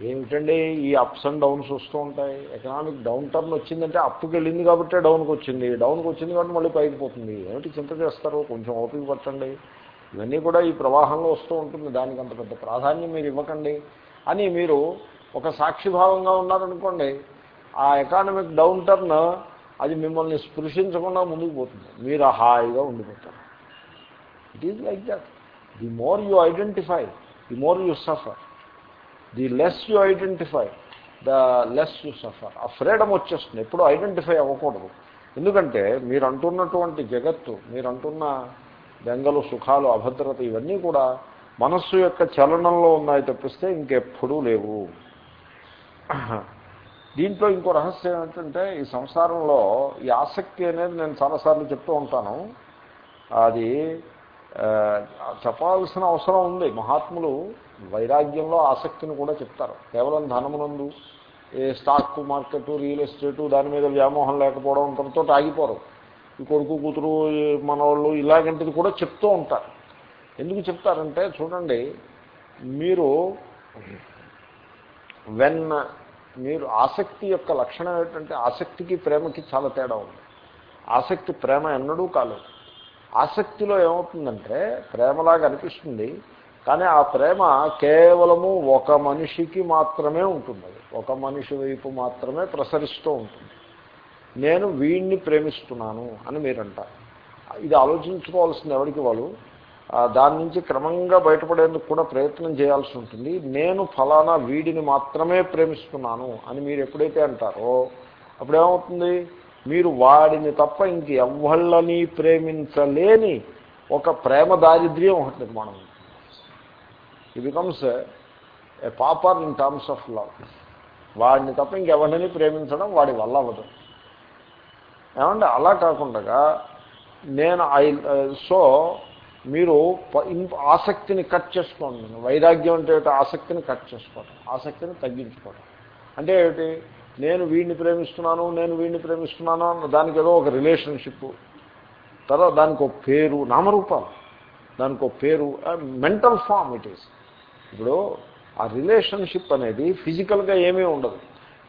ఏమిటండి ఈ అప్స్ అండ్ డౌన్స్ వస్తూ ఉంటాయి? ఎకనామిక్ డౌన్ టర్న్ వచ్చిందంటే అప్పుకి వెళ్ళింది కాబట్టి డౌన్కి వచ్చింది. డౌన్కి వచ్చింది కాబట్టి మళ్ళీ పైకి పోతుంది. ఏమిటి చింత చేస్తారు? కొంచెం ఓపిక పట్టండి. ఇవన్నీ కూడా ఈ ప్రవాహంలో వస్తూ ఉంటుంది. దానికి అంత పెద్ద ప్రాధాన్యం మీరు ఇవ్వకండి. అని మీరు ఒక సాక్షిభావంగా ఉన్నారనుకోండి ఆ ఎకానమిక్ డౌన్ టర్న్ అది మిమ్మల్ని స్పృశించకుండా ముందుకు పోతుంది. మీరు హాయిగా ఉండిపోతారు. It is like that the more you identify the more you suffer the less you identify the less you suffer ఆ ఫ్రీడమ్ వచ్చేస్తుంది. ఎప్పుడు ఐడెంటిఫై అవ్వకూడదు. ఎందుకంటే మీరు అంటున్నటువంటి జగత్తు మీరు అంటున్న బెంగలు సుఖాలు అభద్రత ఇవన్నీ కూడా మనస్సు యొక్క చలనంలో ఉన్నాయి తప్పిస్తే ఇంకెప్పుడూ లేవు. దీంట్లో ఇంకో రహస్యం ఏంటంటే ఈ సంసారంలో ఈ ఆసక్తి అనేది నేను చాలాసార్లు చెప్తూ ఉంటాను. అది చెప్పాల్సిన అవసరం ఉంది. మహాత్ములు వైరాగ్యంలో ఆసక్తిని కూడా చెప్తారు. కేవలం ధనమునందు ఏ స్టాక్ మార్కెట్ రియల్ ఎస్టేటు దాని మీద వ్యామోహం లేకపోవడం అంతటితో ఆగిపోరు. ఈ కొడుకు కూతురు మనవాళ్ళు ఇలాగంటిది కూడా చెప్తూ ఉంటారు. ఎందుకు చెప్తారంటే చూడండి మీరు వెన్ మీరు ఆసక్తి యొక్క లక్షణం ఏంటంటే ఆసక్తికి ప్రేమకి చాలా తేడా ఉంది. ఆసక్తి ప్రేమ ఎన్నడూ కాలేదు. ఆసక్తిలో ఏమవుతుందంటే ప్రేమలాగా అనిపిస్తుంది. కానీ ఆ ప్రేమ కేవలము ఒక మనిషికి మాత్రమే ఉంటుంది ఒక మనిషి వైపు మాత్రమే ప్రసరిస్తూ ఉంటుంది. నేను వీడిని ప్రేమిస్తున్నాను అని మీరంటారు. ఇది ఆలోచించుకోవాల్సింది ఎవరికి వాళ్ళు? దాని నుంచి క్రమంగా బయటపడేందుకు కూడా ప్రయత్నం చేయాల్సి ఉంటుంది. నేను ఫలానా వీడిని మాత్రమే ప్రేమిస్తున్నాను అని మీరు ఎప్పుడైతే అంటారో అప్పుడేమవుతుంది? మీరు వాడిని తప్ప ఇంక ఎవ్వళ్ళని ప్రేమించలేని ఒక ప్రేమ దారిద్ర్యం ఒకటి నిర్మాణం ఇది becomes a pauper in terms of love వాడిని తప్ప ఇంకెవరిని ప్రేమించడం వాడి వల్ల అవ్వదు. ఏమంటే అలా కాకుండా నేను ఐ సో మీరు ఆసక్తిని కట్ చేసుకోండి. వైరాగ్యం అంటే ఆసక్తిని కట్ చేసుకోవడం ఆసక్తిని తగ్గించుకోవడం అంటే ఏమిటి? నేను వీడిని ప్రేమిస్తున్నాను నేను వీడిని ప్రేమిస్తున్నాను దానికి ఏదో ఒక రిలేషన్షిప్. తర్వాత దానికి ఒక పేరు నామరూపాలు. దానికి ఒక పేరు మెంటల్ ఫామ్ ఇట్ ఈస్. ఇప్పుడు ఆ రిలేషన్షిప్ అనేది ఫిజికల్గా ఏమీ ఉండదు.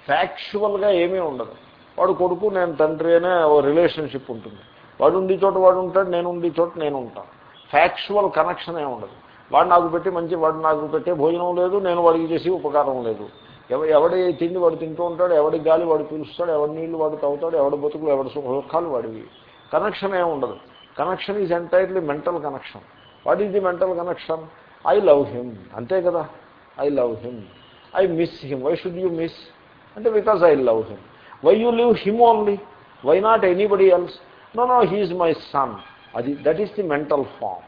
ఫ్యాక్చువల్గా ఏమీ ఉండదు. వాడు కొడుకు నేను తండ్రి అనే ఓ రిలేషన్షిప్ ఉంటుంది. వాడు ఉండి చోట వాడు ఉంటాడు నేను ఉండి చోట నేను ఉంటాను ఫ్యాక్చువల్ కనెక్షన్ ఏమి ఉండదు. వాడు నాకు పెట్టి మంచి వాడు నాకు పెట్టే భోజనం లేదు నేను వాడికి చేసి ఉపకారం లేదు. ఎవడి తిండి వాడు తింటూ ఉంటాడు ఎవడి గాలి వాడు పీలుస్తాడు ఎవడి నీళ్ళు వాడు తాగుతాడు ఎవడి బతుకులు ఎవడి సుఖాలు వాడివి. కనెక్షన్ ఏమి ఉండదు. Connection is entirely mental connection what is the mental connection I love him అంతే కదా? I love him I miss him why should you miss అంటే because I love him why you live him only why not anybody else no no he's my son అది that is the mental form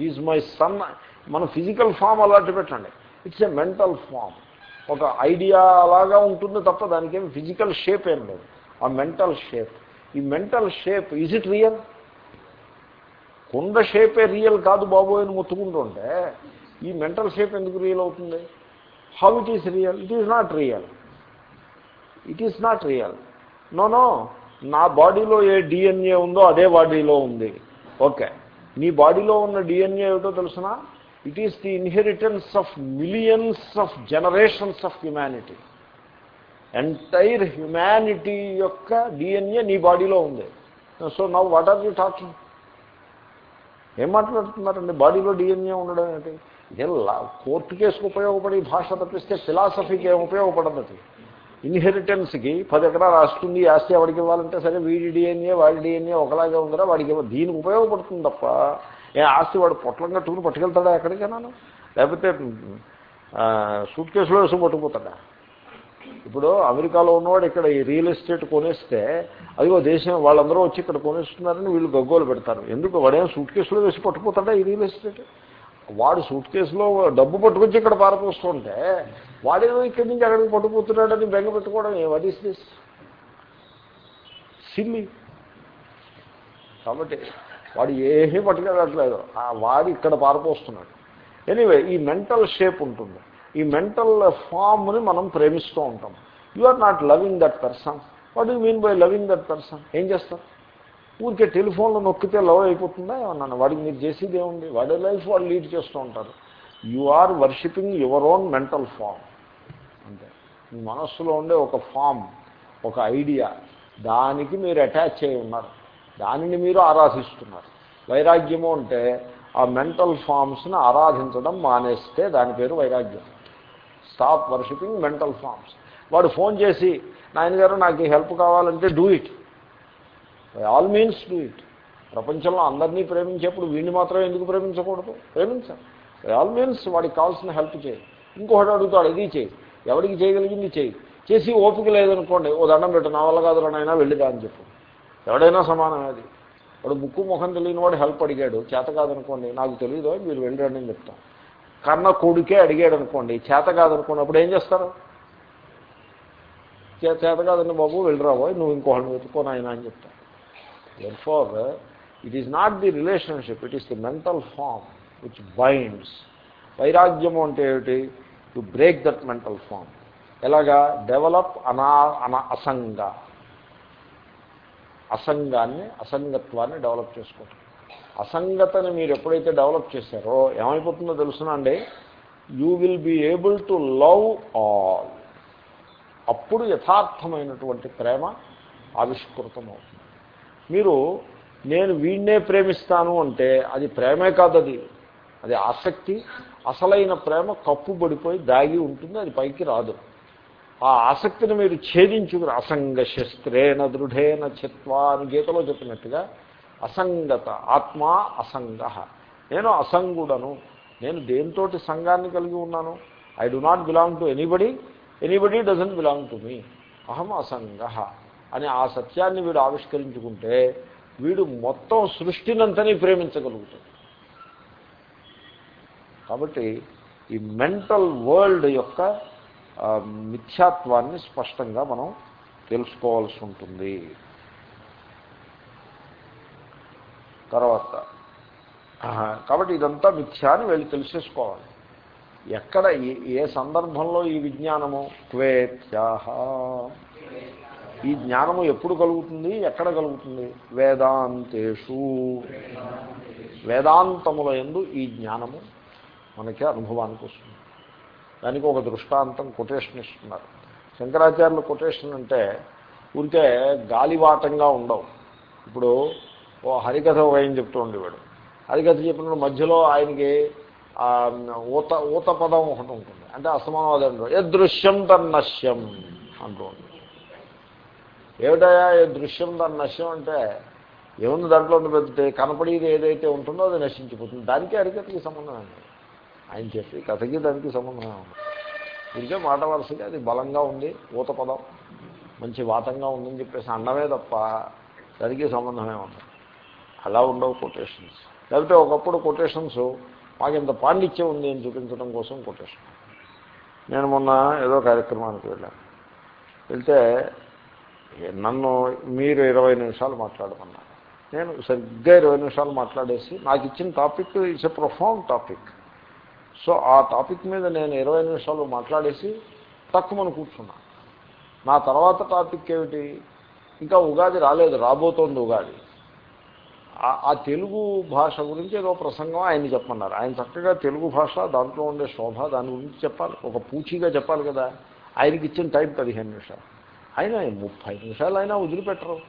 he's my son మన ఫిజికల్ ఫామ్ అలాంటి పెట్టండి. ఇట్స్ ఎ మెంటల్ ఫామ్ ఒక ఐడియా అలాగా ఉంటుంది తప్ప దానికేం ఫిజికల్ షేప్ ఏం లేదు. ఆ మెంటల్ షేప్. ఈ mental shape is it real కుండ షేపే రియల్ కాదు బాబు అని మొత్తుకుంటుంటే ఈ మెంటల్ షేప్ ఎందుకు రియల్ అవుతుంది? How it is real it is not real it is not real no no నా బాడీలో ఏ డిఎన్ఏ ఉందో అదే బాడీలో ఉంది. ఓకే నీ బాడీలో ఉన్న డిఎన్ఏ ఏమిటో తెలుసునా? It is the inheritance of millions of generations of humanity entire humanity యొక్క డిఎన్ఏ నీ బాడీలో ఉంది. So now what are you talking ఏం మాట్లాడుతున్నారండి? బాడీలో డిఎన్ఏ ఉండడం ఏంటి? ఎలా కోర్టు కేసుకు ఉపయోగపడి భాష తప్పిస్తే ఫిలాసఫీకి ఏం ఉపయోగపడదు అది. ఇన్హెరిటెన్స్కి పది ఎకరాలు వస్తుంది ఆస్తి ఎవరికి ఇవ్వాలంటే సరే వీడి డిఎన్ఏ వాడి డిఎన్ఏ ఒకలాగే ఉందిరా వాడికి దీనికి ఉపయోగపడుతుంది తప్ప ఏ ఆస్తి వాడు పొట్లం కట్టుకుని పట్టుకెళ్తాడా ఎక్కడికైనా లేకపోతే సూట్ కేసులో వేసి పట్టుకుపోతాడా? ఇప్పుడు అమెరికాలో ఉన్నవాడు ఇక్కడ ఈ రియల్ ఎస్టేట్ కొనేస్తే అదిగో దేశం వాళ్ళందరూ వచ్చి ఇక్కడ కొనేస్తున్నారని వీళ్ళు గగ్గోలు పెడతారు. ఎందుకు? వాడేం సూట్ కేసులో వేసి పట్టుకుపోతాడా ఈ రియల్ ఎస్టేట్? వాడు సూట్ కేసులో డబ్బు పట్టుకొచ్చి ఇక్కడ పారపోస్తుంటే వాడేదో ఇక్కడి నుంచి అక్కడికి పట్టుకుపోతున్నాడని బెంగ పెట్టుకోవడం వాట్ ఈస్ దిస్ సిల్లీ కాబట్టి వాడు ఏమీ పట్టుకెళ్ళట్లేదు. వాడు ఇక్కడ పారిపోస్తున్నాడు. ఎనీవే ఈ మెంటల్ షేప్ ఉంటుంది. ఈ మెంటల్ ఫామ్ని మనం ప్రేమిస్తూ ఉంటాం. You are not loving that person what you mean by loving that person ఏం చేస్తారు? ఊరికే టెలిఫోన్లో నొక్కితే లవ్ అయిపోతుందా ఏమన్నాను? వాడికి మీరు చేసేది ఏముంది? వాడి లైఫ్ వాళ్ళు లీడ్ చేస్తూ ఉంటారు. You are worshipping your own mental form అంతే. మీ మనస్సులో ఉండే ఒక ఫామ్ ఒక ఐడియా దానికి మీరు అటాచ్ అయి ఉన్నారు. దానిని మీరు ఆరాధిస్తున్నారు. వైరాగ్యము అంటే ఆ మెంటల్ ఫామ్స్ని ఆరాధించడం మానేస్తే దాని పేరు వైరాగ్యం. స్టాప్ వర్షిపింగ్ మెంటల్ ఫామ్స్ వాడు ఫోన్ చేసి నాయనగారు నాకు హెల్ప్ కావాలంటే do it. By all means do it. ప్రపంచంలో అందరినీ ప్రేమించేప్పుడు వీడిని మాత్రం ఎందుకు ప్రేమించకూడదు? ప్రేమించాలి బై ఆల్ మీన్స్ వాడికి కావాల్సిన హెల్ప్ చేయి. ఇంకొకటి అడుగుతాడు ఇది చేయి. ఎవరికి చేయగలిగింది చేయి. చేసి ఓపిక లేదనుకోండి ఓ దండం పెట్టు నా వల్ల కాదు నాయన వెళ్ళిదా అని చెప్పు. ఎవడైనా సమానం అది. వాడు ముక్కు ముఖం తెలియని వాడు హెల్ప్ అడిగాడు. చేత కాదనుకోండి. నాకు తెలియదు మీరు వెళ్ళండి అని చెప్తాం. కన్న కొడుకే అడిగాడు అనుకోండి. చేత కాదనుకోండి అప్పుడు ఏం చేస్తారు? చేత కాదండి బాబు వెళ్ళిరాబోయ్ నువ్వు ఇంకోళ్ళని వెతుక్కోను ఆయన అని చెప్తాను for it is not the relationship it is the mental form which binds వైరాగ్యము అంటే ఏమిటి? To break that mental form ఎలాగా? డెవలప్ అనా అన అసంగా అసంగాన్ని అసంగత్వాన్ని డెవలప్ చేసుకోవటం. అసంగతని మీరు ఎప్పుడైతే డెవలప్ చేశారో ఏమైపోతుందో తెలుసునండి you will be able to love all అప్పుడు యథార్థమైనటువంటి ప్రేమ ఆవిష్కృతమవుతుంది. మీరు నేను వీడినే ప్రేమిస్తాను అంటే అది ప్రేమే కాదు అది. అది ఆసక్తి. అసలైన ప్రేమ కప్పుబడిపోయి దాగి ఉంటుంది అది పైకి రాదు. ఆ ఆసక్తిని మీరు ఛేదించుకుని అసంగ శస్త్రేణ దృఢేన చిత్వా అని గీతలో చెప్పినట్టుగా అసంగత ఆత్మా అసంగ. నేను అసంగుడను. నేను దేనితోటి సంఘాన్ని కలిగి ఉన్నాను? I do not belong to anybody. Anybody doesn't belong to me. అహం అసంగ. అని ఆ సత్యాన్ని వీడు ఆవిష్కరించుకుంటే వీడు మొత్తం సృష్టినంతని ప్రేమించగలుగుతాడు. కాబట్టి ఈ మెంటల్ వరల్డ్ యొక్క మిథ్యాత్వాన్ని స్పష్టంగా మనం తెలుసుకోవాల్సి ఉంటుంది. తర్వాత కాబట్టి ఇదంతా మిథ్యా అని వెళ్ళి తెలిసేసుకోవాలి. ఎక్కడ ఏ సందర్భంలో ఈ విజ్ఞానము? క్వేత్యాహ. ఈ జ్ఞానము ఎప్పుడు కలుగుతుంది? ఎక్కడ కలుగుతుంది? వేదాంతేషు. వేదాంతముల ఎందు ఈ జ్ఞానము మనకి అనుభవానికి వస్తుంది. దానికి ఒక దృష్టాంతం కొటేషన్ ఇస్తున్నారు. శంకరాచార్యుల కొటేషన్ అంటే ఊరికే గాలివాటంగా ఉండవు. ఇప్పుడు ఓ హరికథ ఒక ఆయన చెప్తూ ఉండేవాడు. హరికథ చెప్పినప్పుడు మధ్యలో ఆయనకి ఊత ఊత పదం ఒకటి ఉంటుంది. అంటే అసమానం అదంటారు ఏ దృశ్యం తన్నశ్యం అంటూ ఉంటుంది. ఏమిటయా ఏ దృశ్యం తన్నశ్యం అంటే ఏముంది దాంట్లో పెద్ద కనపడేది ఏదైతే ఉంటుందో అది నశించిపోతుంది. దానికి హరికథకి సంబంధం అండి ఆయన చెప్పి కథకి దానికి సంబంధమే ఉంది ఇంకే మాట వరుసగా అది బలంగా ఉంది ఊత పదం మంచి వాతంగా ఉందని చెప్పేసి అన్నమే తప్ప దానికి సంబంధమే ఉంది అలా ఉండవు కొటేషన్స్ లేకపోతే ఒకప్పుడు కొటేషన్స్ మాకు ఇంత పాండిత్యం ఉంది అని చూపించడం కోసం కొటేషన్ నేను మొన్న ఏదో కార్యక్రమానికి వెళ్ళాను. వెళ్తే నన్ను మీరు ఇరవై నిమిషాలు మాట్లాడమన్నారు. నేను సరిగ్గా ఇరవై నిమిషాలు మాట్లాడేసి నాకు ఇచ్చిన topic it's a profound topic so ఆ టాపిక్ మీద నేను ఇరవై నిమిషాలు మాట్లాడేసి తక్కువని కూర్చున్నా. నా తర్వాత టాపిక్ ఏమిటి? ఇంకా ఉగాది రాలేదు రాబోతోంది ఉగాది. ఆ తెలుగు భాష గురించి ఏదో ప్రసంగం ఆయన చెప్పమన్నారు. ఆయన చక్కగా తెలుగు భాష దాంట్లో ఉండే శోభ దాని గురించి చెప్పాలి. ఒక పూచీగా చెప్పాలి కదా. ఆయనకి ఇచ్చిన టైం పదిహేను నిమిషాలు. ఆయన ముప్పై నిమిషాలు అయినా వదిలిపెట్టరు.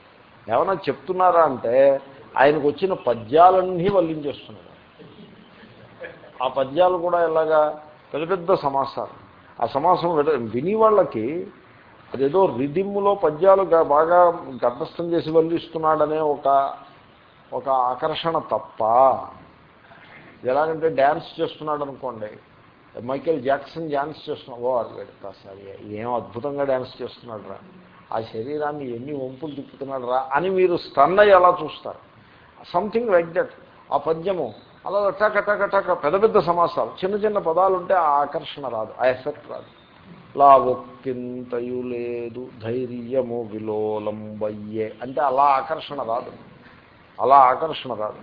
ఏమైనా చెప్తున్నారా అంటే ఆయనకు వచ్చిన పద్యాలన్నీ వల్లించేస్తున్నారు. ఆ పద్యాలు కూడా ఎలాగా పెద్ద పెద్ద సమాసాలు. ఆ సమాసం విని వాళ్ళకి అదేదో రిదిమ్ములో పద్యాలు బాగా గర్భస్థం చేసి వల్లిస్తున్నాడనే ఒక ఒక ఆకర్షణ తప్ప ఎలాగంటే డ్యాన్స్ చేస్తున్నాడు అనుకోండి మైకేల్ జాక్సన్ డ్యాన్స్ చేస్తున్నాడు ఓ అది పెడతా సరే ఏం అద్భుతంగా డ్యాన్స్ చేస్తున్నాడు రా ఆ శరీరాన్ని ఎన్ని వంపులు తిప్పుతున్నాడు రా అని మీరు స్టన్ అయ్యి అలా చూస్తారు. Something like that. ఆ పద్యము అలా టక టక టక పెద్ద పెద్ద సమాసాలు. చిన్న చిన్న పదాలు ఉంటే ఆ ఆకర్షణ రాదు ఆ ఎఫెక్ట్ రాదు. లా ఒక్కింతయు లేదు ధైర్యము విలోలంబయ్యే. అంటే అలా ఆకర్షణ రాదు. అలా ఆకర్షణ రాదు.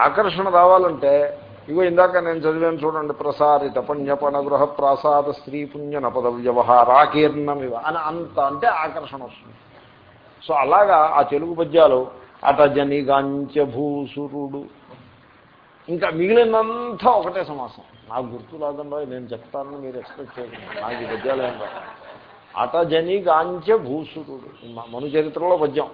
ఆకర్షణ రావాలంటే ఇగో ఇందాక నేను చదివాను చూడండి ప్రసారిత పుణ్యపణ గృహ ప్రాసాద స్త్రీ పుణ్యన పద వ్యవహారాకీర్ణమివ అని అంత అంటే ఆకర్షణ వస్తుంది. సో అలాగా ఆ తెలుగు పద్యాలు అటజనిగాంచ భూసురుడు ఇంకా మిగిలినంతా ఒకటే సమాసం. నాకు గుర్తు రాదంలో నేను చెప్తానని మీరు ఎక్స్పెక్ట్ చేయండి నాకు ఈ పద్యాలు ఏం రాదు. అటజని గాంచ భూసురుడు. మను చరిత్రలో పద్యం.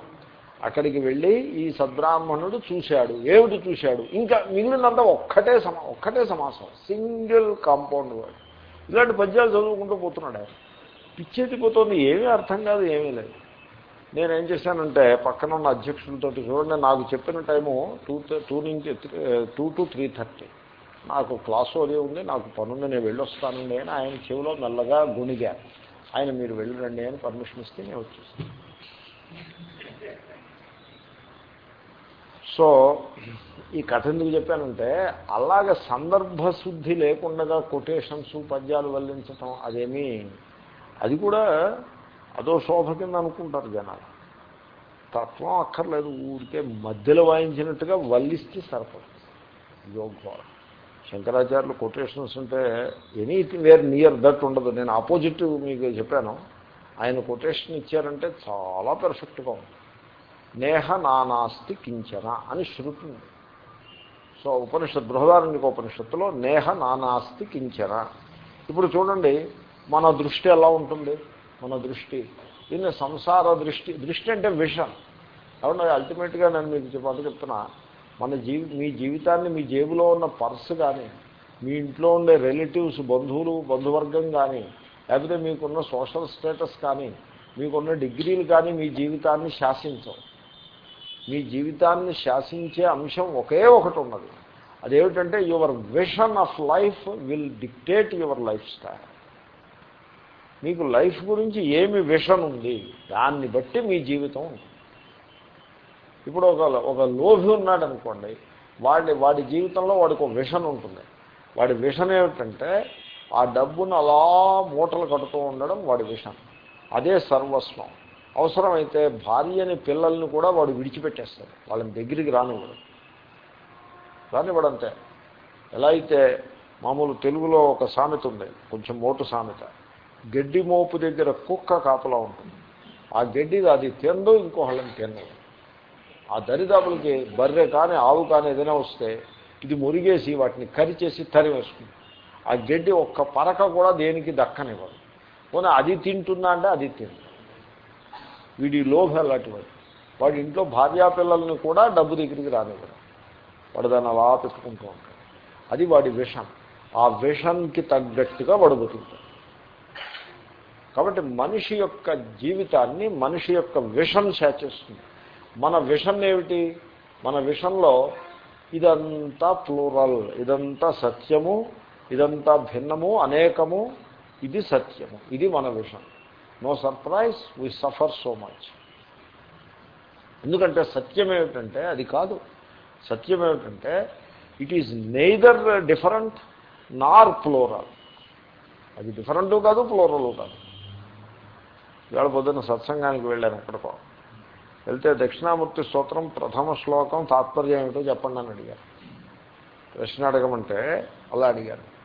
అక్కడికి వెళ్ళి ఈ సద్బ్రాహ్మణుడు చూశాడు. ఏమిటి చూశాడు? ఇంకా మిగిలినంతా ఒక్కటే సమా ఒక్కటే సమాసం. Single compound word. ఇలాంటి పద్యాలు చదువుకుంటూ పోతున్నాడు ఆయన. పిచ్చెత్తిపోతుంది ఏమీ అర్థం కాదు ఏమీ లేదు. నేనేం చేశానంటే పక్కన ఉన్న అధ్యక్షులతో చూడండి నాకు చెప్పిన టైము టూ టూ నుంచి టూ టు త్రీ థర్టీ. నాకు క్లాసు అది ఉంది నాకు పనుంది నేను వెళ్ళొస్తానండి అని ఆయన చెవిలో మెల్లగా గుణిగా ఆయన మీరు వెళ్ళరండి అని పర్మిషన్ ఇస్తే నేను వచ్చేస్తాను. సో ఈ కథ ఎందుకు చెప్పానంటే అలాగ సందర్భశుద్ధి లేకుండా కొటేషన్స్ పద్యాలు వల్లించటం అదేమీ అది కూడా అదో శోభ కింద అనుకుంటారు జనాలు. తత్వం అక్కర్లేదు ఊరికే మధ్యలో వాయించినట్టుగా వల్లిస్తే సరిపడుతుంది యోగం శంకరాచార్యులు కొటేషన్స్ ఉంటే ఎనీథింగ్ వేర్ నియర్ దట్ ఉండదు. నేను ఆపోజిట్ మీకు చెప్పాను. ఆయన కొటేషన్ ఇచ్చారంటే చాలా పెర్ఫెక్ట్గా ఉంది. నేహ నానాస్తి కించన అని శృతి సో ఉపనిషత్ బృహదారణ్యక ఉపనిషత్తులో నేహ నానాస్తి కించన. ఇప్పుడు చూడండి మన దృష్టి ఎలా ఉంటుంది? మన దృష్టి. దీన్ని సంసార దృష్టి. దృష్టి అంటే విషన్. కాబట్టి అల్టిమేట్గా నేను మీకు చెప్పాలి చెప్తున్నా. మన జీవి మీ జీవితాన్ని మీ జేబులో ఉన్న పర్స్ కానీ మీ ఇంట్లో ఉండే రిలేటివ్స్ బంధువులు బంధువర్గం కానీ లేకపోతే మీకున్న సోషల్ స్టేటస్ కానీ మీకున్న డిగ్రీలు కానీ మీ జీవితాన్ని శాసించవు. మీ జీవితాన్ని శాసించే అంశం ఒకే ఒకటి ఉన్నది. అదేమిటంటే your vision of life will dictate your lifestyle. మీకు లైఫ్ గురించి ఏమి విషన్ ఉంది దాన్ని బట్టి మీ జీవితం ఇప్పుడు ఒక ఒక లోభి ఉన్నాడు అనుకోండి వాడి వాడి జీవితంలో వాడికి ఒక విషన్ ఉంటుంది. వాడి విషన్ ఏమిటంటే ఆ డబ్బును అలా మూటలు కడుతూ ఉండడం వాడి విషన్. అదే సర్వస్వం. అవసరమైతే భార్యని పిల్లల్ని కూడా వాడు విడిచిపెట్టేస్తాడు. వాళ్ళని దగ్గరికి రానివ్వడు. రానివ్వడంతే. ఎలా అయితే మామూలు తెలుగులో ఒక సామెత ఉంది కొంచెం మోటు సామెత. గడ్డి మోపు దగ్గర కుక్క కాపలా ఉంటుంది. ఆ గడ్డి అది తిందో ఇంకోహళ్ళని తినదు. ఆ దరిదాపులకి బర్రె కానీ ఆవు కానీ ఏదైనా వస్తే ఇది మురిగేసి వాటిని కరిచేసి తరివేస్తుంది ఆ గడ్డి ఒక్క పరక కూడా దేనికి దక్కనివ్వదు. పోనీ అది తింటున్నా అంటే అది తింటుంది వీడి లోభ అలాంటి వాడు వాడి ఇంట్లో భార్యాపిల్లల్ని కూడా డబ్బు దగ్గరికి రానివ్వడు వాడు దాన్ని అలా పెట్టుకుంటూ ఉంటాడు. అది వాడి విషం. ఆ విషంకి తగ్గట్టుగా వాడు బతుకుతాడు. కాబట్టి మనిషి యొక్క జీవితాన్ని మనిషి యొక్క విషన్ చేస్తుంది మన విషన్ ఏమిటి? మన విషన్లో ఇదంతా ప్లూరల్ ఇదంతా సత్యము ఇదంతా భిన్నము అనేకము ఇది సత్యము ఇది మన vision no surprise we suffer so much ఎందుకంటే సత్యం ఏమిటంటే అది కాదు. సత్యం ఏమిటంటే it is neither different nor plural అది డిఫరెంటు కాదు ప్లోరలు కాదు. ఇవాళ పొద్దున్న సత్సంగానికి వెళ్ళాను ఎక్కడికో. వెళ్తే దక్షిణామూర్తి స్తోత్రం ప్రథమ శ్లోకం తాత్పర్యం ఏమిటో చెప్పండి అని అడిగారు. ప్రశ్న అడగమంటే అలా అడిగారు.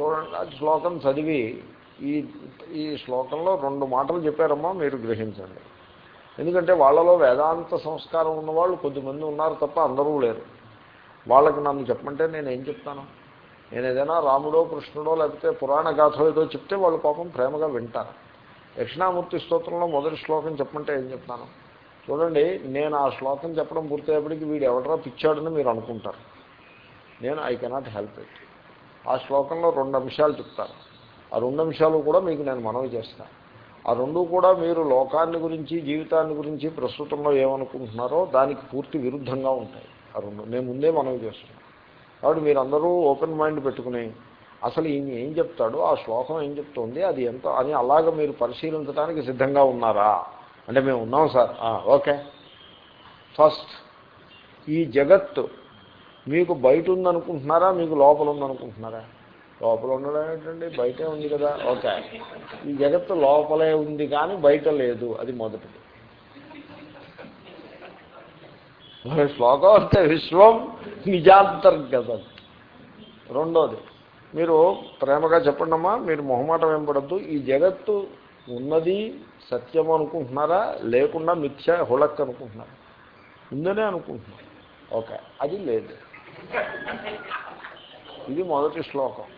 చూడండి ఆ శ్లోకం చదివి ఈ ఈ శ్లోకంలో రెండు మాటలు చెప్పారమ్మా మీరు గ్రహించండి. ఎందుకంటే వాళ్ళలో వేదాంత సంస్కారం ఉన్నవాళ్ళు కొద్దిమంది ఉన్నారు తప్ప అందరూ లేరు. వాళ్ళకి నన్ను చెప్పమంటే నేను ఏం చెప్తాను? నేను ఏదైనా రాముడో కృష్ణుడో లేకపోతే పురాణ గాథో ఏదో చెప్తే వాళ్ళు పాపం ప్రేమగా వింటారు. దక్షిణామూర్తి స్తోత్రంలో మొదటి శ్లోకం చెప్పమంటే ఏం చెప్తాను? చూడండి నేను ఆ శ్లోకం చెప్పడం పూర్తయ్యేప్పటికి వీడు ఎవడరా పిచ్చాడని మీరు అనుకుంటారు. నేను ఐ కెనాట్ హెల్ప్ ఇట్ ఆ శ్లోకంలో రెండు అంశాలు చెప్తాను. ఆ రెండు అంశాలు కూడా మీకు నేను మనవి చేస్తాను ఆ రెండు కూడా మీరు లోకాన్ని గురించి జీవితాన్ని గురించి ప్రస్తుతంలో ఏమనుకుంటున్నారో దానికి పూర్తి విరుద్ధంగా ఉంటాయి. ఆ రెండు నేను ముందే మనవి చేస్తున్నాను. కాబట్టి మీరందరూ ఓపెన్ మైండ్ పెట్టుకుని అసలు ఈయన ఏం చెప్తాడో ఆ శ్లోకం ఏం చెప్తోంది అది ఎంత అని అలాగ మీరు పరిశీలించడానికి సిద్ధంగా ఉన్నారా? అంటే మేము ఉన్నాం సార్. ఓకే. ఫస్ట్ ఈ జగత్తు మీకు బయట ఉందనుకుంటున్నారా? మీకు లోపల ఉందనుకుంటున్నారా? లోపల ఉండడం ఏంటండి? బయటే ఉంది కదా. ఓకే. ఈ జగత్తు లోపలే ఉంది కానీ బయట లేదు. అది మొదటిది. మరి శ్లోకం అంటే విశ్వం నిజాంతర్గతం. రెండోది మీరు ప్రేమగా చెప్పండమ్మా మీరు మొహమాటం ఏం పడద్దు. ఈ జగత్తు ఉన్నది సత్యం అనుకుంటున్నారా? లేకుండా మిథ్య హుళక్ అనుకుంటున్నారా? ఉందనే అనుకుంటున్నారు ఓకే అది లేదు. ఇది మొదటి శ్లోకం.